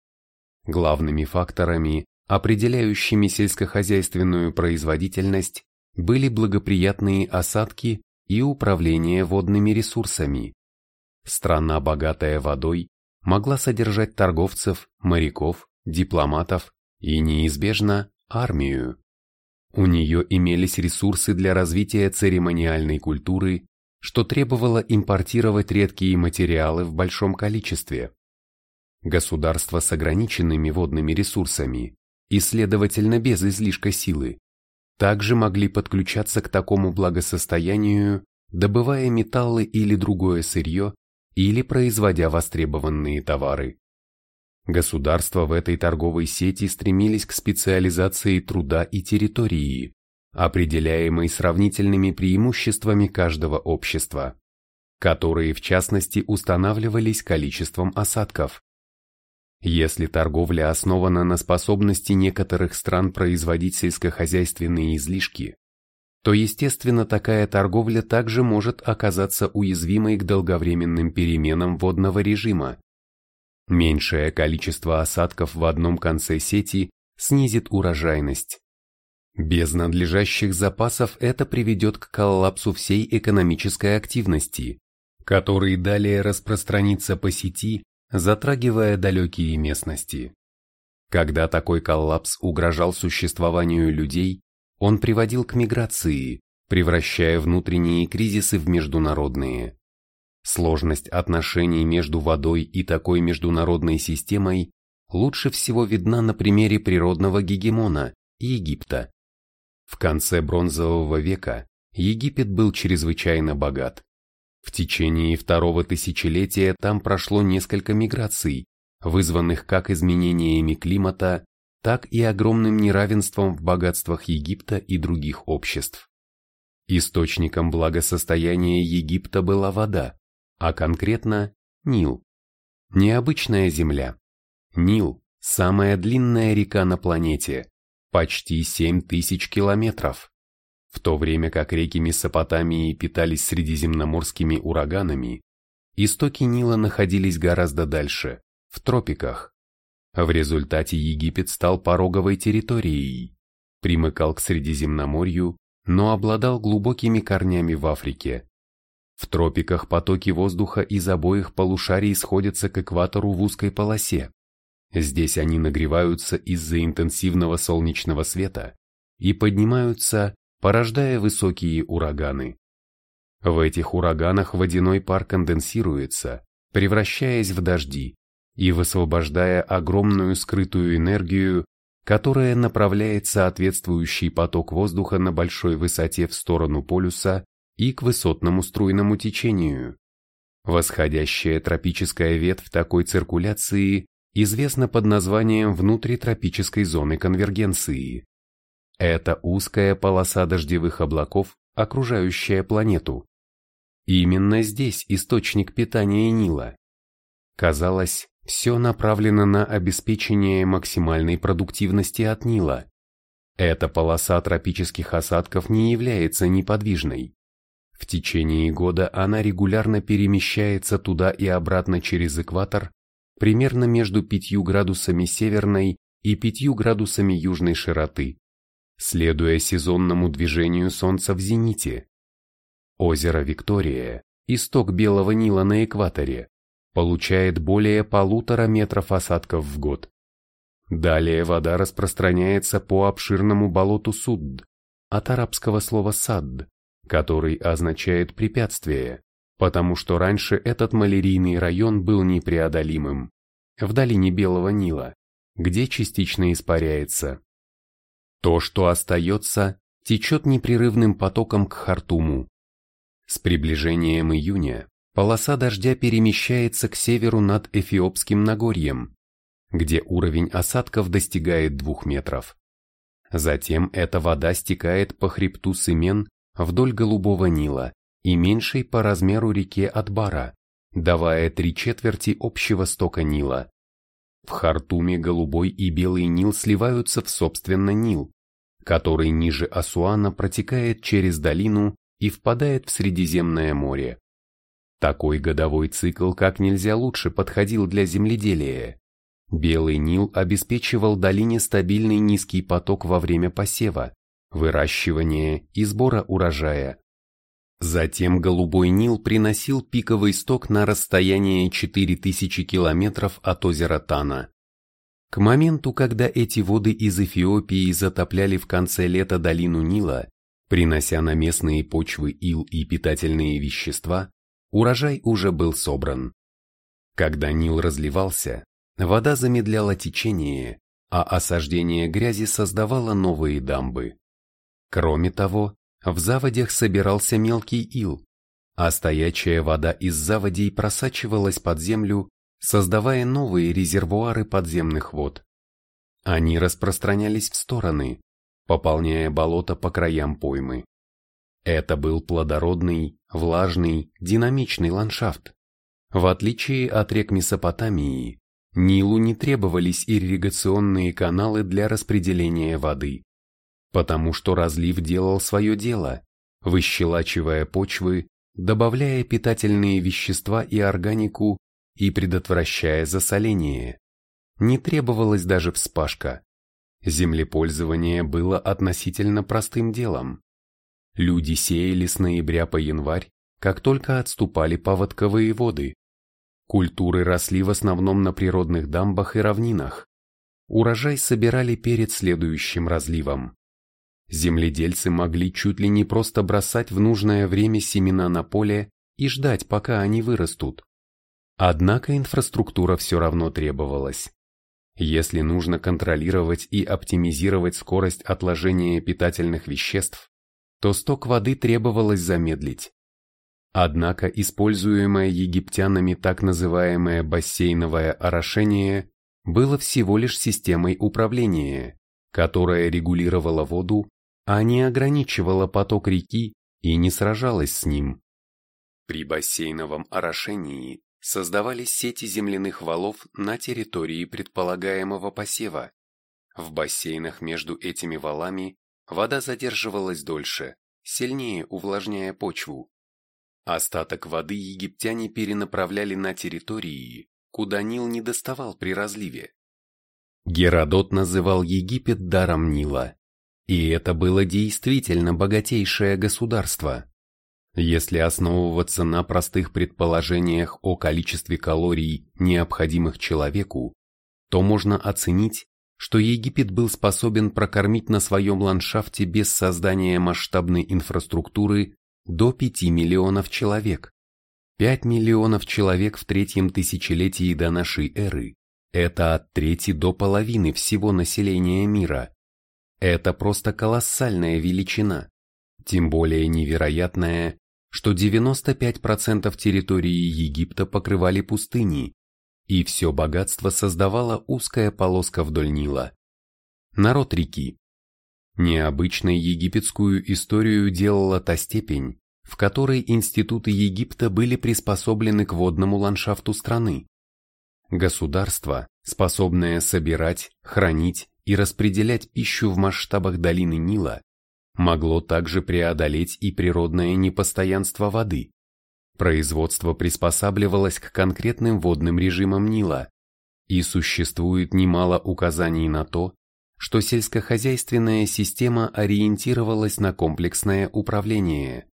Главными факторами, определяющими сельскохозяйственную производительность, были благоприятные осадки и управление водными ресурсами. Страна, богатая водой, могла содержать торговцев, моряков, дипломатов и, неизбежно, армию. У нее имелись ресурсы для развития церемониальной культуры, что требовало импортировать редкие материалы в большом количестве. Государства с ограниченными водными ресурсами и, следовательно, без излишка силы, также могли подключаться к такому благосостоянию, добывая металлы или другое сырье, или производя востребованные товары. Государства в этой торговой сети стремились к специализации труда и территории, определяемой сравнительными преимуществами каждого общества, которые в частности устанавливались количеством осадков. Если торговля основана на способности некоторых стран производить сельскохозяйственные излишки, то естественно такая торговля также может оказаться уязвимой к долговременным переменам водного режима. Меньшее количество осадков в одном конце сети снизит урожайность. Без надлежащих запасов это приведет к коллапсу всей экономической активности, который далее распространится по сети, затрагивая далекие местности. Когда такой коллапс угрожал существованию людей, он приводил к миграции, превращая внутренние кризисы в международные. Сложность отношений между водой и такой международной системой лучше всего видна на примере природного гегемона – Египта. В конце бронзового века Египет был чрезвычайно богат. В течение второго тысячелетия там прошло несколько миграций, вызванных как изменениями климата, так и огромным неравенством в богатствах Египта и других обществ. Источником благосостояния Египта была вода, а конкретно Нил. Необычная земля. Нил – самая длинная река на планете, почти 7 тысяч километров. В то время как реки Месопотамии питались средиземноморскими ураганами, истоки Нила находились гораздо дальше, в тропиках. В результате Египет стал пороговой территорией, примыкал к Средиземноморью, но обладал глубокими корнями в Африке. В тропиках потоки воздуха из обоих полушарий сходятся к экватору в узкой полосе. Здесь они нагреваются из-за интенсивного солнечного света и поднимаются, порождая высокие ураганы. В этих ураганах водяной пар конденсируется, превращаясь в дожди, и высвобождая огромную скрытую энергию, которая направляет соответствующий поток воздуха на большой высоте в сторону полюса и к высотному струйному течению. Восходящая тропическая ветвь такой циркуляции известна под названием внутритропической зоны конвергенции. Это узкая полоса дождевых облаков, окружающая планету. Именно здесь источник питания Нила. Казалось, все направлено на обеспечение максимальной продуктивности от Нила. Эта полоса тропических осадков не является неподвижной. В течение года она регулярно перемещается туда и обратно через экватор, примерно между 5 градусами северной и 5 градусами южной широты, следуя сезонному движению Солнца в зените. Озеро Виктория, исток Белого Нила на экваторе, получает более полутора метров осадков в год. Далее вода распространяется по обширному болоту Судд, от арабского слова «садд», который означает «препятствие», потому что раньше этот малярийный район был непреодолимым, в долине Белого Нила, где частично испаряется. То, что остается, течет непрерывным потоком к Хартуму. С приближением июня полоса дождя перемещается к северу над Эфиопским Нагорьем, где уровень осадков достигает двух метров. Затем эта вода стекает по хребту Сымен вдоль Голубого Нила и меньшей по размеру реке Атбара, давая три четверти общего стока Нила. В Хартуме Голубой и Белый Нил сливаются в собственно Нил, который ниже Асуана протекает через долину и впадает в Средиземное море. Такой годовой цикл как нельзя лучше подходил для земледелия. Белый Нил обеспечивал долине стабильный низкий поток во время посева, выращивания и сбора урожая. Затем Голубой Нил приносил пиковый сток на расстояние 4000 километров от озера Тана. К моменту, когда эти воды из Эфиопии затопляли в конце лета долину Нила, принося на местные почвы ил и питательные вещества, урожай уже был собран. Когда Нил разливался, вода замедляла течение, а осаждение грязи создавало новые дамбы. Кроме того, в заводях собирался мелкий ил, а стоячая вода из заводей просачивалась под землю, создавая новые резервуары подземных вод. Они распространялись в стороны, пополняя болото по краям поймы. Это был плодородный, влажный, динамичный ландшафт. В отличие от рек Месопотамии, Нилу не требовались ирригационные каналы для распределения воды потому что разлив делал свое дело, выщелачивая почвы, добавляя питательные вещества и органику и предотвращая засоление. Не требовалась даже вспашка. Землепользование было относительно простым делом. Люди сеяли с ноября по январь, как только отступали паводковые воды. Культуры росли в основном на природных дамбах и равнинах. Урожай собирали перед следующим разливом земледельцы могли чуть ли не просто бросать в нужное время семена на поле и ждать, пока они вырастут. Однако инфраструктура все равно требовалась. Если нужно контролировать и оптимизировать скорость отложения питательных веществ, то сток воды требовалось замедлить. Однако используемое египтянами так называемое бассейновое орошение было всего лишь системой управления, которая регулировала воду а не ограничивала поток реки и не сражалась с ним. При бассейновом орошении создавались сети земляных валов на территории предполагаемого посева. В бассейнах между этими валами вода задерживалась дольше, сильнее увлажняя почву. Остаток воды египтяне перенаправляли на территории, куда Нил не доставал при разливе. Геродот называл Египет даром Нила. И это было действительно богатейшее государство. Если основываться на простых предположениях о количестве калорий, необходимых человеку, то можно оценить, что Египет был способен прокормить на своем ландшафте без создания масштабной инфраструктуры до 5 миллионов человек. 5 миллионов человек в третьем тысячелетии до нашей эры – это от трети до половины всего населения мира. Это просто колоссальная величина, тем более невероятная, что 95% территории Египта покрывали пустыни, и все богатство создавала узкая полоска вдоль Нила. Народ реки. Необычной египетскую историю делала та степень, в которой институты Египта были приспособлены к водному ландшафту страны. Государство, способное собирать, хранить и распределять пищу в масштабах долины Нила, могло также преодолеть и природное непостоянство воды. Производство приспосабливалось к конкретным водным режимам Нила, и существует немало указаний на то, что сельскохозяйственная система ориентировалась на комплексное управление.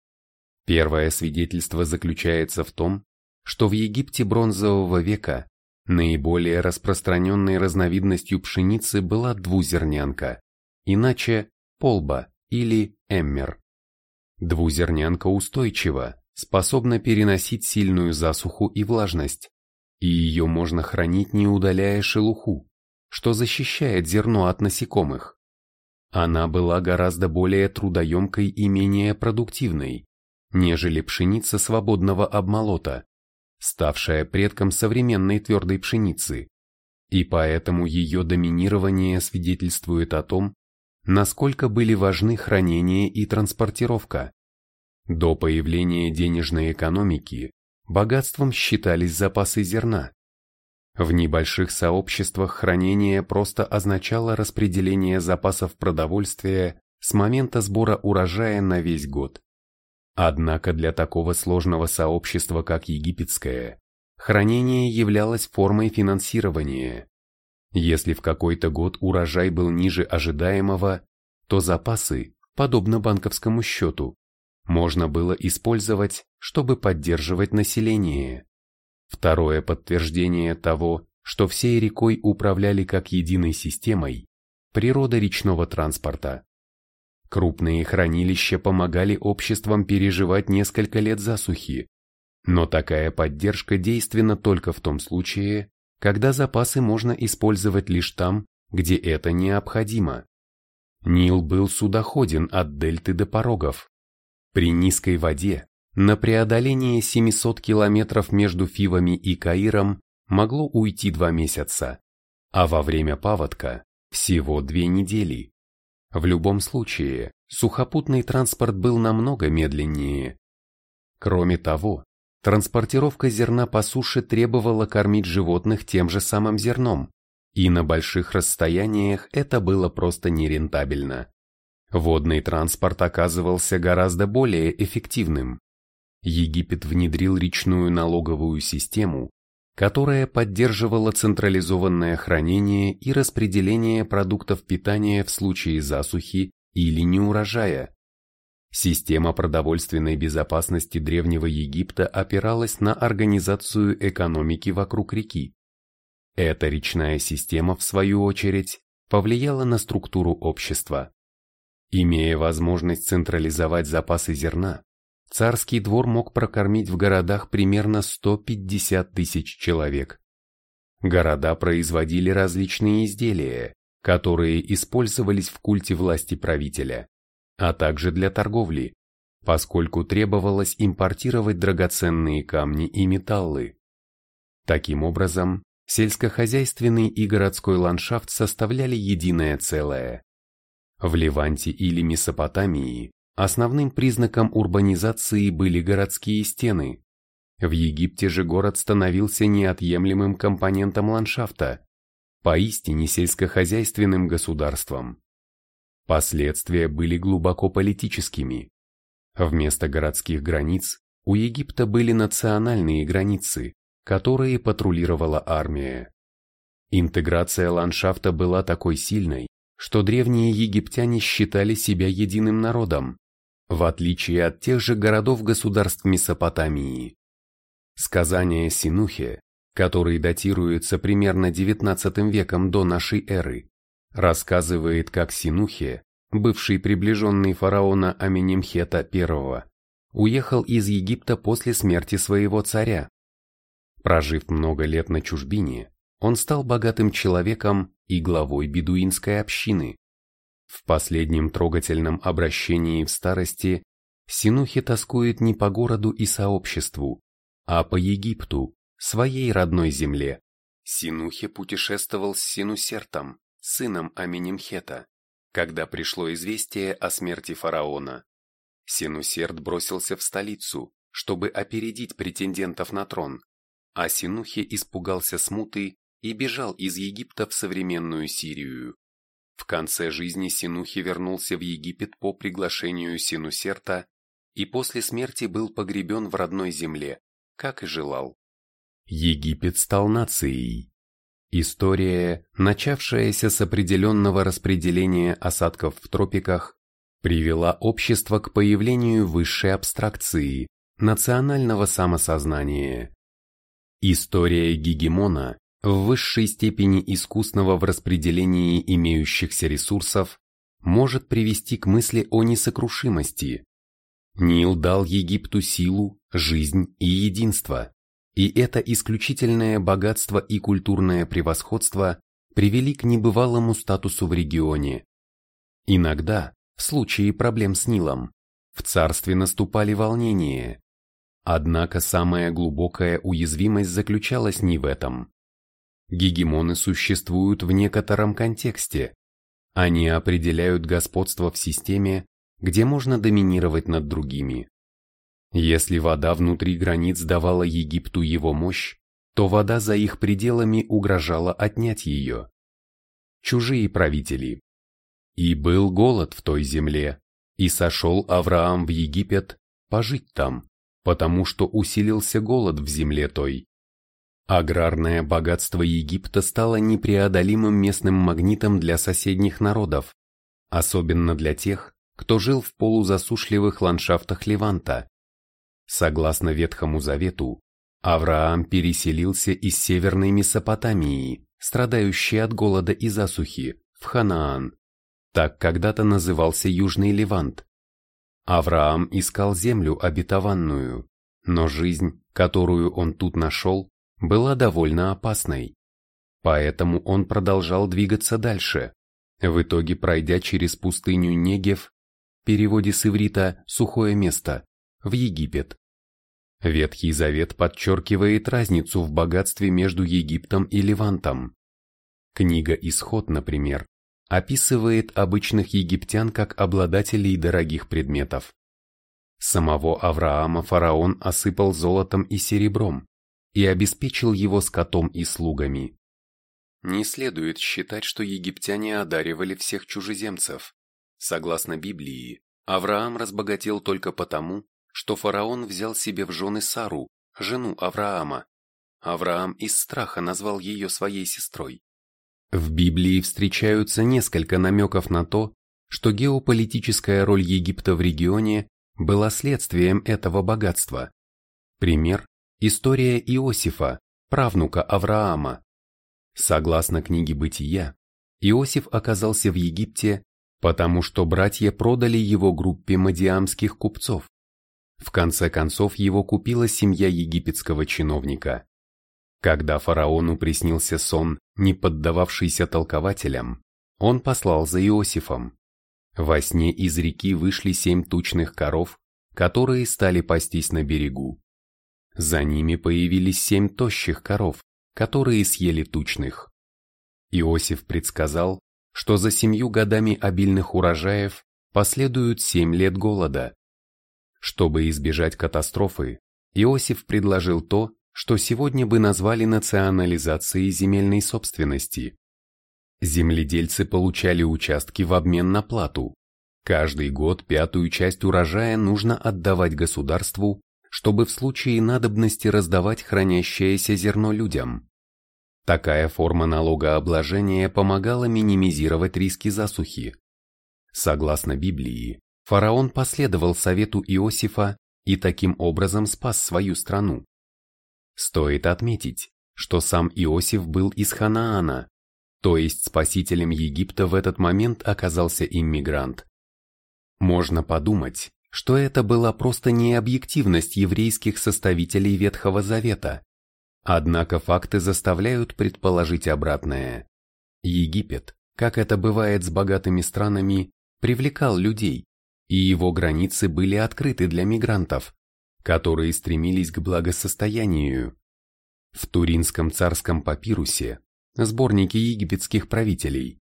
Первое свидетельство заключается в том, что в Египте бронзового века Наиболее распространенной разновидностью пшеницы была двузернянка, иначе полба или эммер. Двузернянка устойчива, способна переносить сильную засуху и влажность, и ее можно хранить не удаляя шелуху, что защищает зерно от насекомых. Она была гораздо более трудоемкой и менее продуктивной, нежели пшеница свободного обмолота, ставшая предком современной твердой пшеницы, и поэтому ее доминирование свидетельствует о том, насколько были важны хранение и транспортировка. До появления денежной экономики богатством считались запасы зерна. В небольших сообществах хранение просто означало распределение запасов продовольствия с момента сбора урожая на весь год. Однако для такого сложного сообщества, как египетское, хранение являлось формой финансирования. Если в какой-то год урожай был ниже ожидаемого, то запасы, подобно банковскому счету, можно было использовать, чтобы поддерживать население. Второе подтверждение того, что всей рекой управляли как единой системой, природа речного транспорта. Крупные хранилища помогали обществам переживать несколько лет засухи, но такая поддержка действенна только в том случае, когда запасы можно использовать лишь там, где это необходимо. Нил был судоходен от дельты до порогов. При низкой воде на преодоление 700 километров между Фивами и Каиром могло уйти два месяца, а во время паводка всего две недели. В любом случае, сухопутный транспорт был намного медленнее. Кроме того, транспортировка зерна по суше требовала кормить животных тем же самым зерном, и на больших расстояниях это было просто нерентабельно. Водный транспорт оказывался гораздо более эффективным. Египет внедрил речную налоговую систему, которая поддерживала централизованное хранение и распределение продуктов питания в случае засухи или неурожая. Система продовольственной безопасности Древнего Египта опиралась на организацию экономики вокруг реки. Эта речная система, в свою очередь, повлияла на структуру общества. Имея возможность централизовать запасы зерна, Царский двор мог прокормить в городах примерно 150 тысяч человек. Города производили различные изделия, которые использовались в культе власти правителя, а также для торговли, поскольку требовалось импортировать драгоценные камни и металлы. Таким образом, сельскохозяйственный и городской ландшафт составляли единое целое. В Ливанте или Месопотамии Основным признаком урбанизации были городские стены. В Египте же город становился неотъемлемым компонентом ландшафта, поистине сельскохозяйственным государством. Последствия были глубоко политическими. Вместо городских границ у Египта были национальные границы, которые патрулировала армия. Интеграция ландшафта была такой сильной, что древние египтяне считали себя единым народом, в отличие от тех же городов-государств Месопотамии. Сказание Синухе, который датируется примерно XIX веком до нашей эры, рассказывает, как Синухе, бывший приближенный фараона Аменемхета I, уехал из Египта после смерти своего царя. Прожив много лет на чужбине, он стал богатым человеком и главой бедуинской общины. В последнем трогательном обращении в старости Синухи тоскует не по городу и сообществу, а по Египту, своей родной земле. Синухи путешествовал с Синусертом, сыном Аменемхета, когда пришло известие о смерти фараона. Синусерт бросился в столицу, чтобы опередить претендентов на трон, а Синухи испугался смуты и бежал из Египта в современную Сирию. В конце жизни Синухи вернулся в Египет по приглашению Синусерта и после смерти был погребен в родной земле, как и желал. Египет стал нацией. История, начавшаяся с определенного распределения осадков в тропиках, привела общество к появлению высшей абстракции, национального самосознания. История Гегемона в высшей степени искусного в распределении имеющихся ресурсов, может привести к мысли о несокрушимости. Нил дал Египту силу, жизнь и единство, и это исключительное богатство и культурное превосходство привели к небывалому статусу в регионе. Иногда, в случае проблем с Нилом, в царстве наступали волнения. Однако самая глубокая уязвимость заключалась не в этом. Гегемоны существуют в некотором контексте. Они определяют господство в системе, где можно доминировать над другими. Если вода внутри границ давала Египту его мощь, то вода за их пределами угрожала отнять ее. Чужие правители. И был голод в той земле, и сошел Авраам в Египет пожить там, потому что усилился голод в земле той. Аграрное богатство Египта стало непреодолимым местным магнитом для соседних народов, особенно для тех, кто жил в полузасушливых ландшафтах Леванта. Согласно Ветхому Завету, Авраам переселился из северной Месопотамии, страдающей от голода и засухи, в Ханаан. Так когда-то назывался Южный Левант. Авраам искал землю обетованную, но жизнь, которую он тут нашел, была довольно опасной. Поэтому он продолжал двигаться дальше, в итоге пройдя через пустыню Негев, переводе с иврита «сухое место», в Египет. Ветхий Завет подчеркивает разницу в богатстве между Египтом и Левантом. Книга «Исход», например, описывает обычных египтян как обладателей дорогих предметов. Самого Авраама фараон осыпал золотом и серебром и обеспечил его скотом и слугами. Не следует считать, что египтяне одаривали всех чужеземцев. Согласно Библии, Авраам разбогател только потому, что фараон взял себе в жены Сару, жену Авраама. Авраам из страха назвал ее своей сестрой. В Библии встречаются несколько намеков на то, что геополитическая роль Египта в регионе была следствием этого богатства. Пример – история Иосифа, правнука Авраама. Согласно книге «Бытия», Иосиф оказался в Египте, потому что братья продали его группе мадиамских купцов. В конце концов его купила семья египетского чиновника. Когда фараону приснился сон, не поддававшийся толкователям, он послал за Иосифом. Во сне из реки вышли семь тучных коров, которые стали пастись на берегу. За ними появились семь тощих коров, которые съели тучных. Иосиф предсказал, что за семью годами обильных урожаев последуют семь лет голода. Чтобы избежать катастрофы, Иосиф предложил то, что сегодня бы назвали национализацией земельной собственности. Земледельцы получали участки в обмен на плату. Каждый год пятую часть урожая нужно отдавать государству, чтобы в случае надобности раздавать хранящееся зерно людям. Такая форма налогообложения помогала минимизировать риски засухи. Согласно Библии, фараон последовал совету Иосифа и таким образом спас свою страну. Стоит отметить, что сам Иосиф был из Ханаана, то есть спасителем Египта в этот момент оказался иммигрант. Можно подумать, что это была просто необъективность еврейских составителей Ветхого Завета. Однако факты заставляют предположить обратное. Египет, как это бывает с богатыми странами, привлекал людей, и его границы были открыты для мигрантов, которые стремились к благосостоянию. В Туринском царском папирусе, сборнике египетских правителей,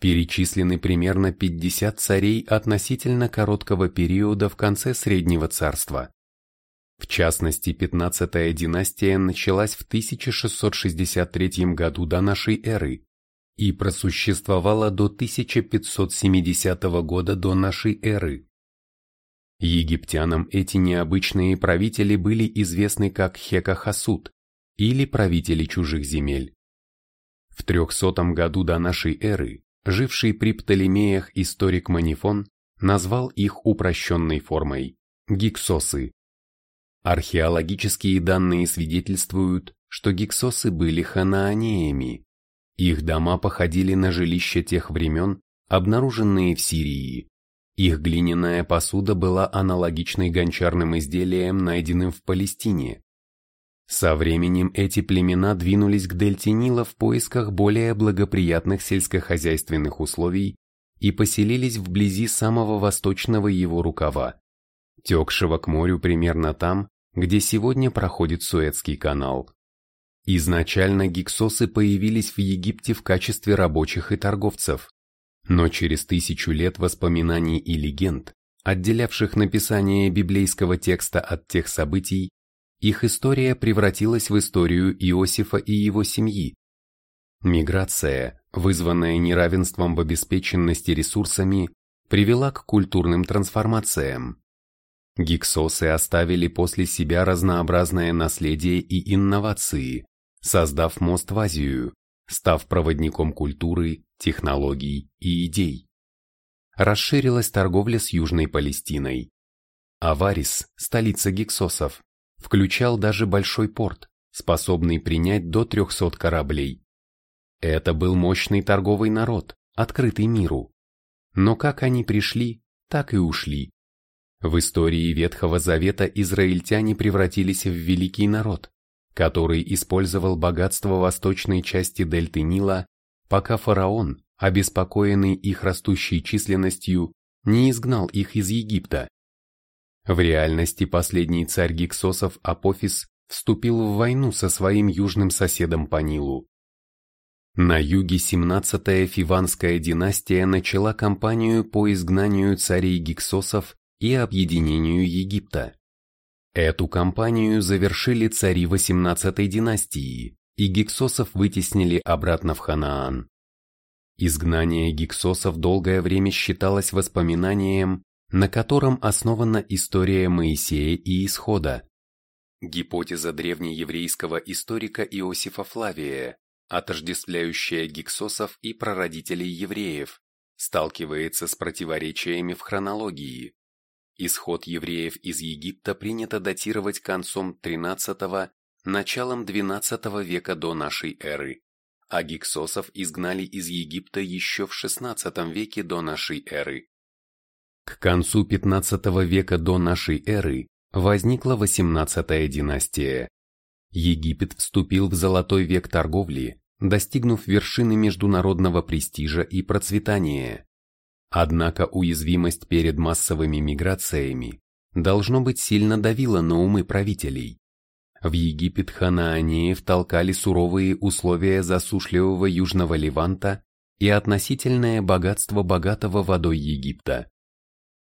перечислены примерно 50 царей относительно короткого периода в конце Среднего царства. В частности, 15-я династия началась в 1663 году до нашей эры и просуществовала до 1570 года до нашей эры. Египтянам эти необычные правители были известны как Хекахасут или правители чужих земель. В 300 году до нашей эры живший при Птолемеях историк Манифон назвал их упрощенной формой – гиксосы. Археологические данные свидетельствуют, что гиксосы были ханаанеями. Их дома походили на жилища тех времен, обнаруженные в Сирии. Их глиняная посуда была аналогичной гончарным изделиям, найденным в Палестине. Со временем эти племена двинулись к дельте Нила в поисках более благоприятных сельскохозяйственных условий и поселились вблизи самого восточного его рукава, текшего к морю примерно там, где сегодня проходит Суэцкий канал. Изначально гиксосы появились в Египте в качестве рабочих и торговцев, но через тысячу лет воспоминаний и легенд, отделявших написание библейского текста от тех событий, их история превратилась в историю Иосифа и его семьи. Миграция, вызванная неравенством в обеспеченности ресурсами, привела к культурным трансформациям. Гиксосы оставили после себя разнообразное наследие и инновации, создав мост в Азию, став проводником культуры, технологий и идей. Расширилась торговля с Южной Палестиной. Аварис, столица гиксосов, включал даже большой порт, способный принять до 300 кораблей. Это был мощный торговый народ, открытый миру. Но как они пришли, так и ушли. В истории Ветхого Завета израильтяне превратились в великий народ, который использовал богатство восточной части дельты Нила, пока фараон, обеспокоенный их растущей численностью, не изгнал их из Египта. В реальности последний царь гиксосов Апофис вступил в войну со своим южным соседом по Нилу. На юге 17-я Фиванская династия начала кампанию по изгнанию царей гиксосов и объединению Египта. Эту кампанию завершили цари 18-й династии, и гиксосов вытеснили обратно в Ханаан. Изгнание гиксосов долгое время считалось воспоминанием, на котором основана история Моисея и Исхода. Гипотеза древнееврейского историка Иосифа Флавия, отождествляющая гиксосов и прародителей евреев, сталкивается с противоречиями в хронологии. Исход евреев из Египта принято датировать концом XIII – началом XII века до нашей эры, а гиксосов изгнали из Египта еще в XVI веке до нашей эры. К концу XV века до нашей эры возникла XVIII династия. Египет вступил в золотой век торговли, достигнув вершины международного престижа и процветания. Однако уязвимость перед массовыми миграциями должно быть сильно давила на умы правителей. В Египет ханаанеев толкали суровые условия засушливого южного Леванта и относительное богатство богатого водой Египта.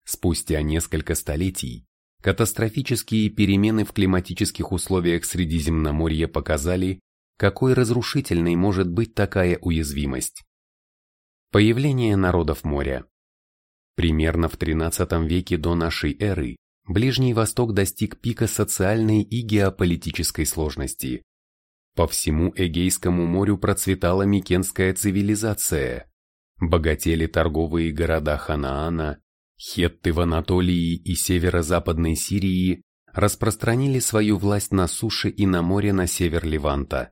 Спустя несколько столетий катастрофические перемены в климатических условиях Средиземноморья показали, какой разрушительной может быть такая уязвимость. Появление народов моря Примерно в XIII веке до нашей эры Ближний Восток достиг пика социальной и геополитической сложности. По всему Эгейскому морю процветала микенская цивилизация. Богатели торговые города Ханаана, хетты в Анатолии и северо-западной Сирии распространили свою власть на суше и на море на север Леванта.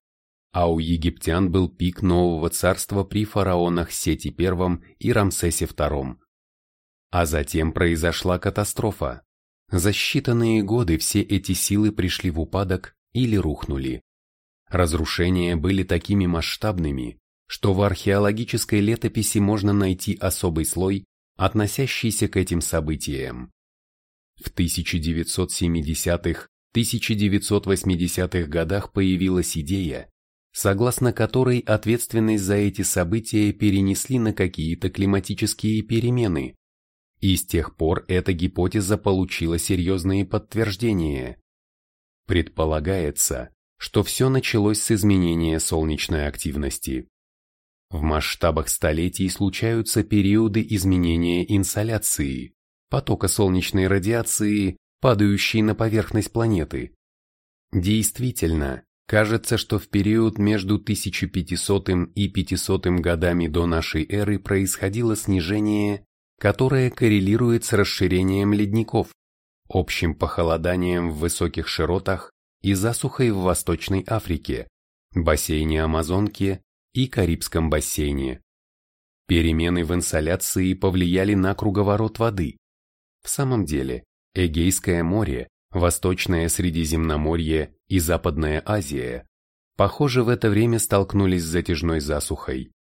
А у египтян был пик нового царства при фараонах Сети I и Рамсесе II. А затем произошла катастрофа. За считанные годы все эти силы пришли в упадок или рухнули. Разрушения были такими масштабными, что в археологической летописи можно найти особый слой, относящийся к этим событиям. В 1970-1980-х годах появилась идея, согласно которой ответственность за эти события перенесли на какие-то климатические перемены, и с тех пор эта гипотеза получила серьезные подтверждения. Предполагается, что все началось с изменения солнечной активности. В масштабах столетий случаются периоды изменения инсоляции, потока солнечной радиации, падающей на поверхность планеты. Действительно, кажется, что в период между 1500 и 500 годами до нашей эры происходило снижение которое коррелирует с расширением ледников, общим похолоданием в высоких широтах и засухой в Восточной Африке, бассейне Амазонки и Карибском бассейне. Перемены в инсоляции повлияли на круговорот воды. В самом деле, Эгейское море, Восточное Средиземноморье и Западная Азия, похоже, в это время столкнулись с затяжной засухой.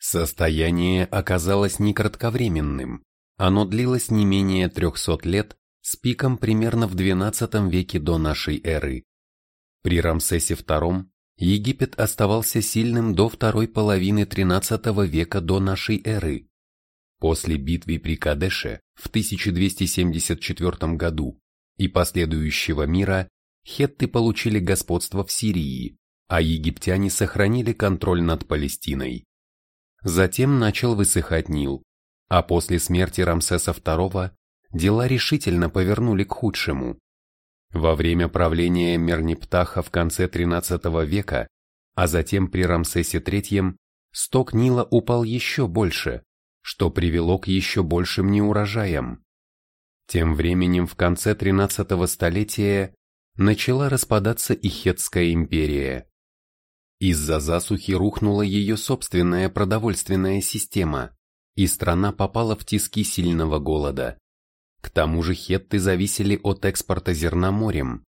Состояние оказалось не кратковременным, оно длилось не менее 300 лет с пиком примерно в XII веке до нашей эры. При Рамсесе II Египет оставался сильным до второй половины XIII века до нашей эры. После битвы при Кадеше в 1274 году и последующего мира хетты получили господство в Сирии, а египтяне сохранили контроль над Палестиной. Затем начал высыхать Нил, а после смерти Рамсеса II дела решительно повернули к худшему. Во время правления Мерниптаха в конце XIII века а затем при Рамсесе III сток Нила упал еще больше, что привело к еще большим неурожаям. Тем временем в конце 13 столетия начала распадаться и Хетская империя. Из-за засухи рухнула ее собственная продовольственная система, и страна попала в тиски сильного голода. К тому же хетты зависели от экспорта зерна морем.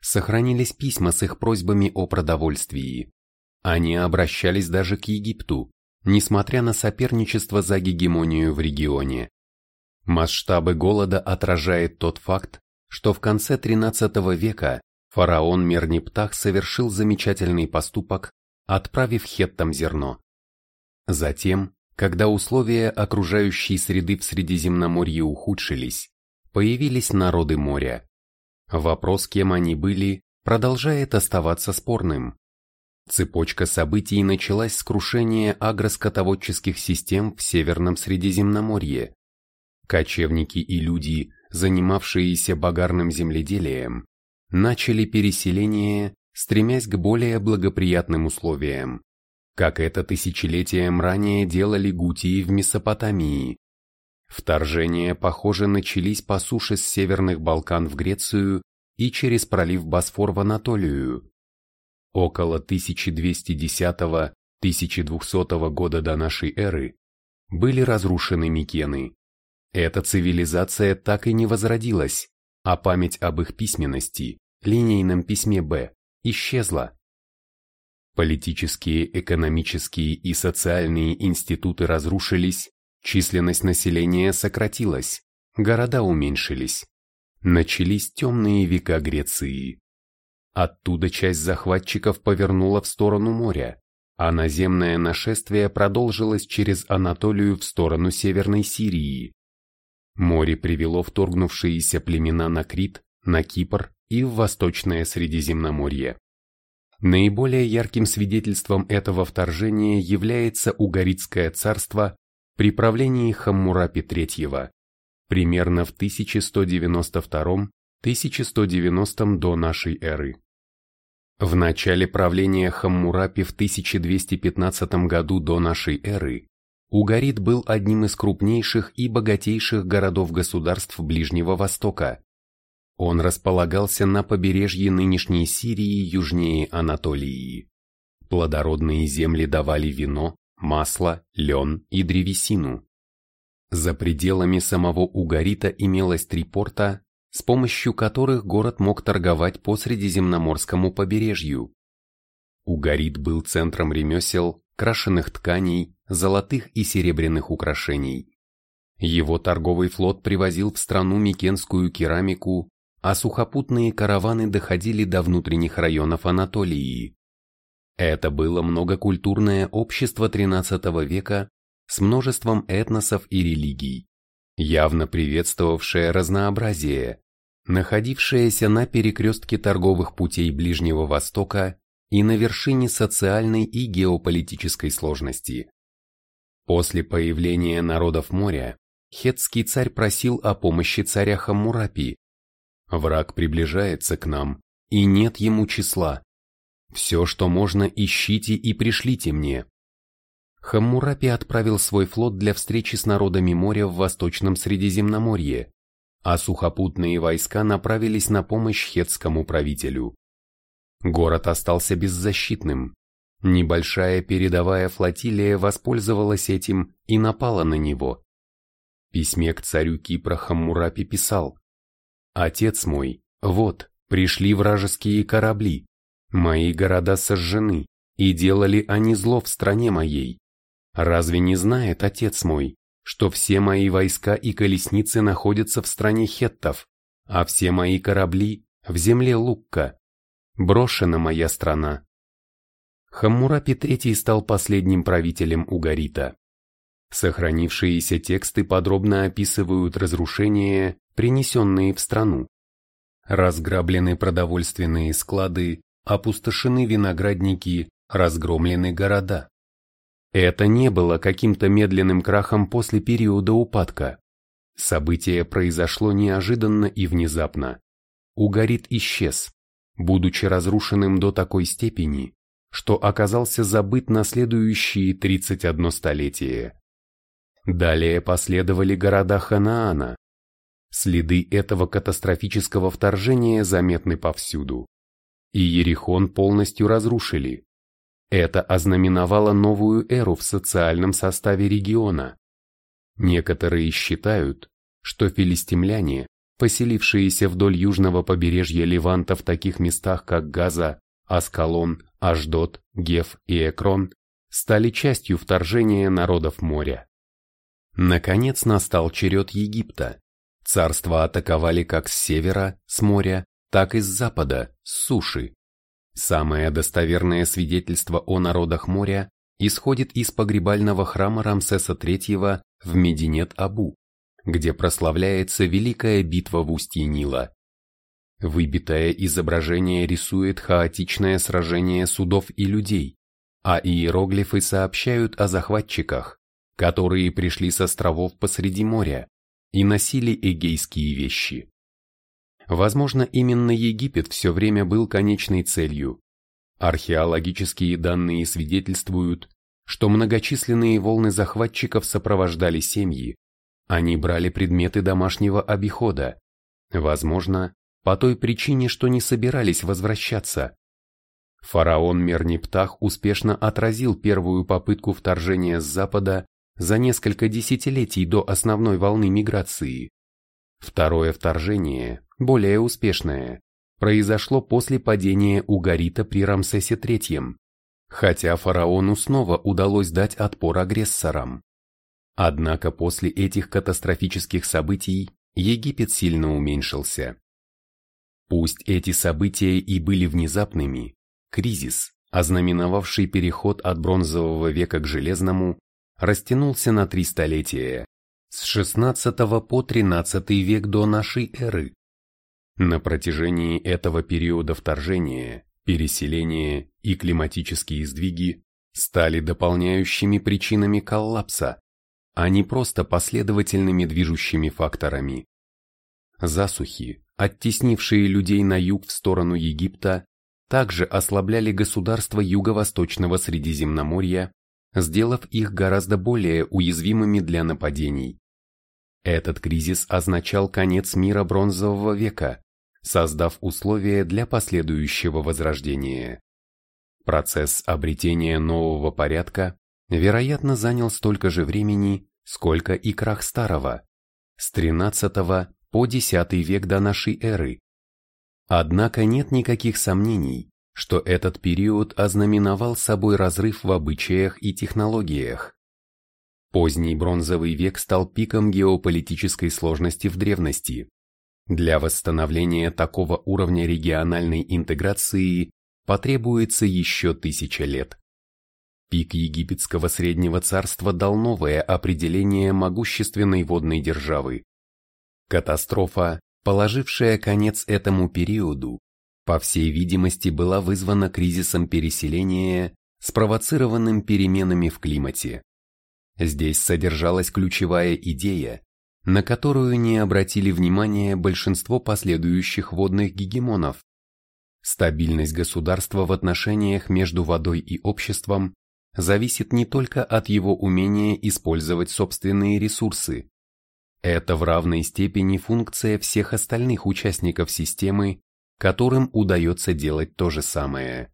Сохранились письма с их просьбами о продовольствии. Они обращались даже к Египту, несмотря на соперничество за гегемонию в регионе. Масштабы голода отражает тот факт, что в конце XIII века фараон Мерниптах совершил замечательный поступок, отправив хеттам зерно. Затем, когда условия окружающей среды в Средиземноморье ухудшились, появились народы моря. Вопрос, кем они были, продолжает оставаться спорным. Цепочка событий началась с крушения агроскотоводческих систем в Северном Средиземноморье. Кочевники и люди, занимавшиеся багарным земледелием, начали переселение, стремясь к более благоприятным условиям, как это тысячелетием ранее делали гутии в Месопотамии. Вторжения, похоже, начались по суше с Северных Балкан в Грецию и через пролив Босфор в Анатолию. Около 1210-1200 года до нашей эры были разрушены Микены. Эта цивилизация так и не возродилась, а память об их письменности, линейном письме Б, исчезла. Политические, экономические и социальные институты разрушились, численность населения сократилась, города уменьшились. Начались темные века Греции. Оттуда часть захватчиков повернула в сторону моря, а наземное нашествие продолжилось через Анатолию в сторону Северной Сирии. Море привело вторгнувшиеся племена на Крит, на Кипр и в Восточное Средиземноморье. Наиболее ярким свидетельством этого вторжения является Угаритское царство при правлении Хаммурапи III, примерно в 1192-1190 до нашей эры. В начале правления Хаммурапи в 1215 году до нашей эры Угарит был одним из крупнейших и богатейших городов-государств Ближнего Востока. Он располагался на побережье нынешней Сирии южнее Анатолии. Плодородные земли давали вино, масло, лен и древесину. За пределами самого Угарита имелось три порта, с помощью которых город мог торговать по Средиземноморскому побережью. Угарит был центром ремесел, крашеных тканей, золотых и серебряных украшений. Его торговый флот привозил в страну микенскую керамику, а сухопутные караваны доходили до внутренних районов Анатолии. Это было многокультурное общество XIII века с множеством этносов и религий, явно приветствовавшее разнообразие, находившаяся на перекрестке торговых путей Ближнего Востока и на вершине социальной и геополитической сложности. После появления народов моря, хетский царь просил о помощи царя Хаммурапи. Враг приближается к нам, и нет ему числа. Все, что можно, ищите и пришлите мне. Хаммурапи отправил свой флот для встречи с народами моря в Восточном Средиземноморье, а сухопутные войска направились на помощь хетскому правителю. Город остался беззащитным. Небольшая передовая флотилия воспользовалась этим и напала на него. В письме к царю Кипра Хаммурапи писал «Отец мой, вот, пришли вражеские корабли, мои города сожжены, и делали они зло в стране моей. Разве не знает отец мой, что все мои войска и колесницы находятся в стране хеттов, а все мои корабли в земле Лукка. Брошена моя страна. Хаммурапи III стал последним правителем Угарита. Сохранившиеся тексты подробно описывают разрушения, принесенные в страну. Разграблены продовольственные склады, опустошены виноградники, разгромлены города. Это не было каким-то медленным крахом после периода упадка. Событие произошло неожиданно и внезапно. Угарит исчез, будучи разрушенным до такой степени, что оказался забыт на следующие 31 столетие. Далее последовали города Ханаана. Следы этого катастрофического вторжения заметны повсюду. И Ерихон полностью разрушили. Это ознаменовало новую эру в социальном составе региона. Некоторые считают, что филистимляне, поселившиеся вдоль южного побережья Леванта в таких местах, как Газа, Аскалон, Аждот, Геф и Экрон, стали частью вторжения народов моря. Наконец настал черед Египта. Царства атаковали как с севера, с моря, так и с запада, с суши. Самое достоверное свидетельство о народах моря исходит из погребального храма Рамсеса III в Мединет-Абу, где прославляется Великая битва в устье Нила. Выбитое изображение рисует хаотичное сражение судов и людей, а иероглифы сообщают о захватчиках, которые пришли с островов посреди моря и носили эгейские вещи. Возможно, именно Египет все время был конечной целью. Археологические данные свидетельствуют, что многочисленные волны захватчиков сопровождали семьи, они брали предметы домашнего обихода, возможно, по той причине, что не собирались возвращаться. Фараон Мерниптах успешно отразил первую попытку вторжения с запада за несколько десятилетий до основной волны миграции. Второе вторжение, более успешное, произошло после падения Угарита при Рамсесе III, хотя фараону снова удалось дать отпор агрессорам. Однако после этих катастрофических событий Египет сильно уменьшился. Пусть эти события и были внезапными, кризис, ознаменовавший переход от бронзового века к железному, растянулся на три столетия, с 16 по 13 век до нашей эры. На протяжении этого периода вторжения, переселения и климатические сдвиги стали дополняющими причинами коллапса, а не просто последовательными движущими факторами. Засухи, оттеснившие людей на юг в сторону Египта, также ослабляли государства Юго-Восточного Средиземноморья, сделав их гораздо более уязвимыми для нападений. Этот кризис означал конец мира бронзового века, создав условия для последующего возрождения. Процесс обретения нового порядка вероятно, занял столько же времени, сколько и крах старого, с 13 по X век до нашей эры. Однако нет никаких сомнений, что этот период ознаменовал собой разрыв в обычаях и технологиях. Поздний бронзовый век стал пиком геополитической сложности в древности. Для восстановления такого уровня региональной интеграции потребуется еще тысяча лет. Пик египетского среднего царства дал новое определение могущественной водной державы. Катастрофа, положившая конец этому периоду, по всей видимости была вызвана кризисом переселения, спровоцированным переменами в климате. Здесь содержалась ключевая идея, на которую не обратили внимания большинство последующих водных гегемонов. Стабильность государства в отношениях между водой и обществом зависит не только от его умения использовать собственные ресурсы. Это в равной степени функция всех остальных участников системы, которым удается делать то же самое.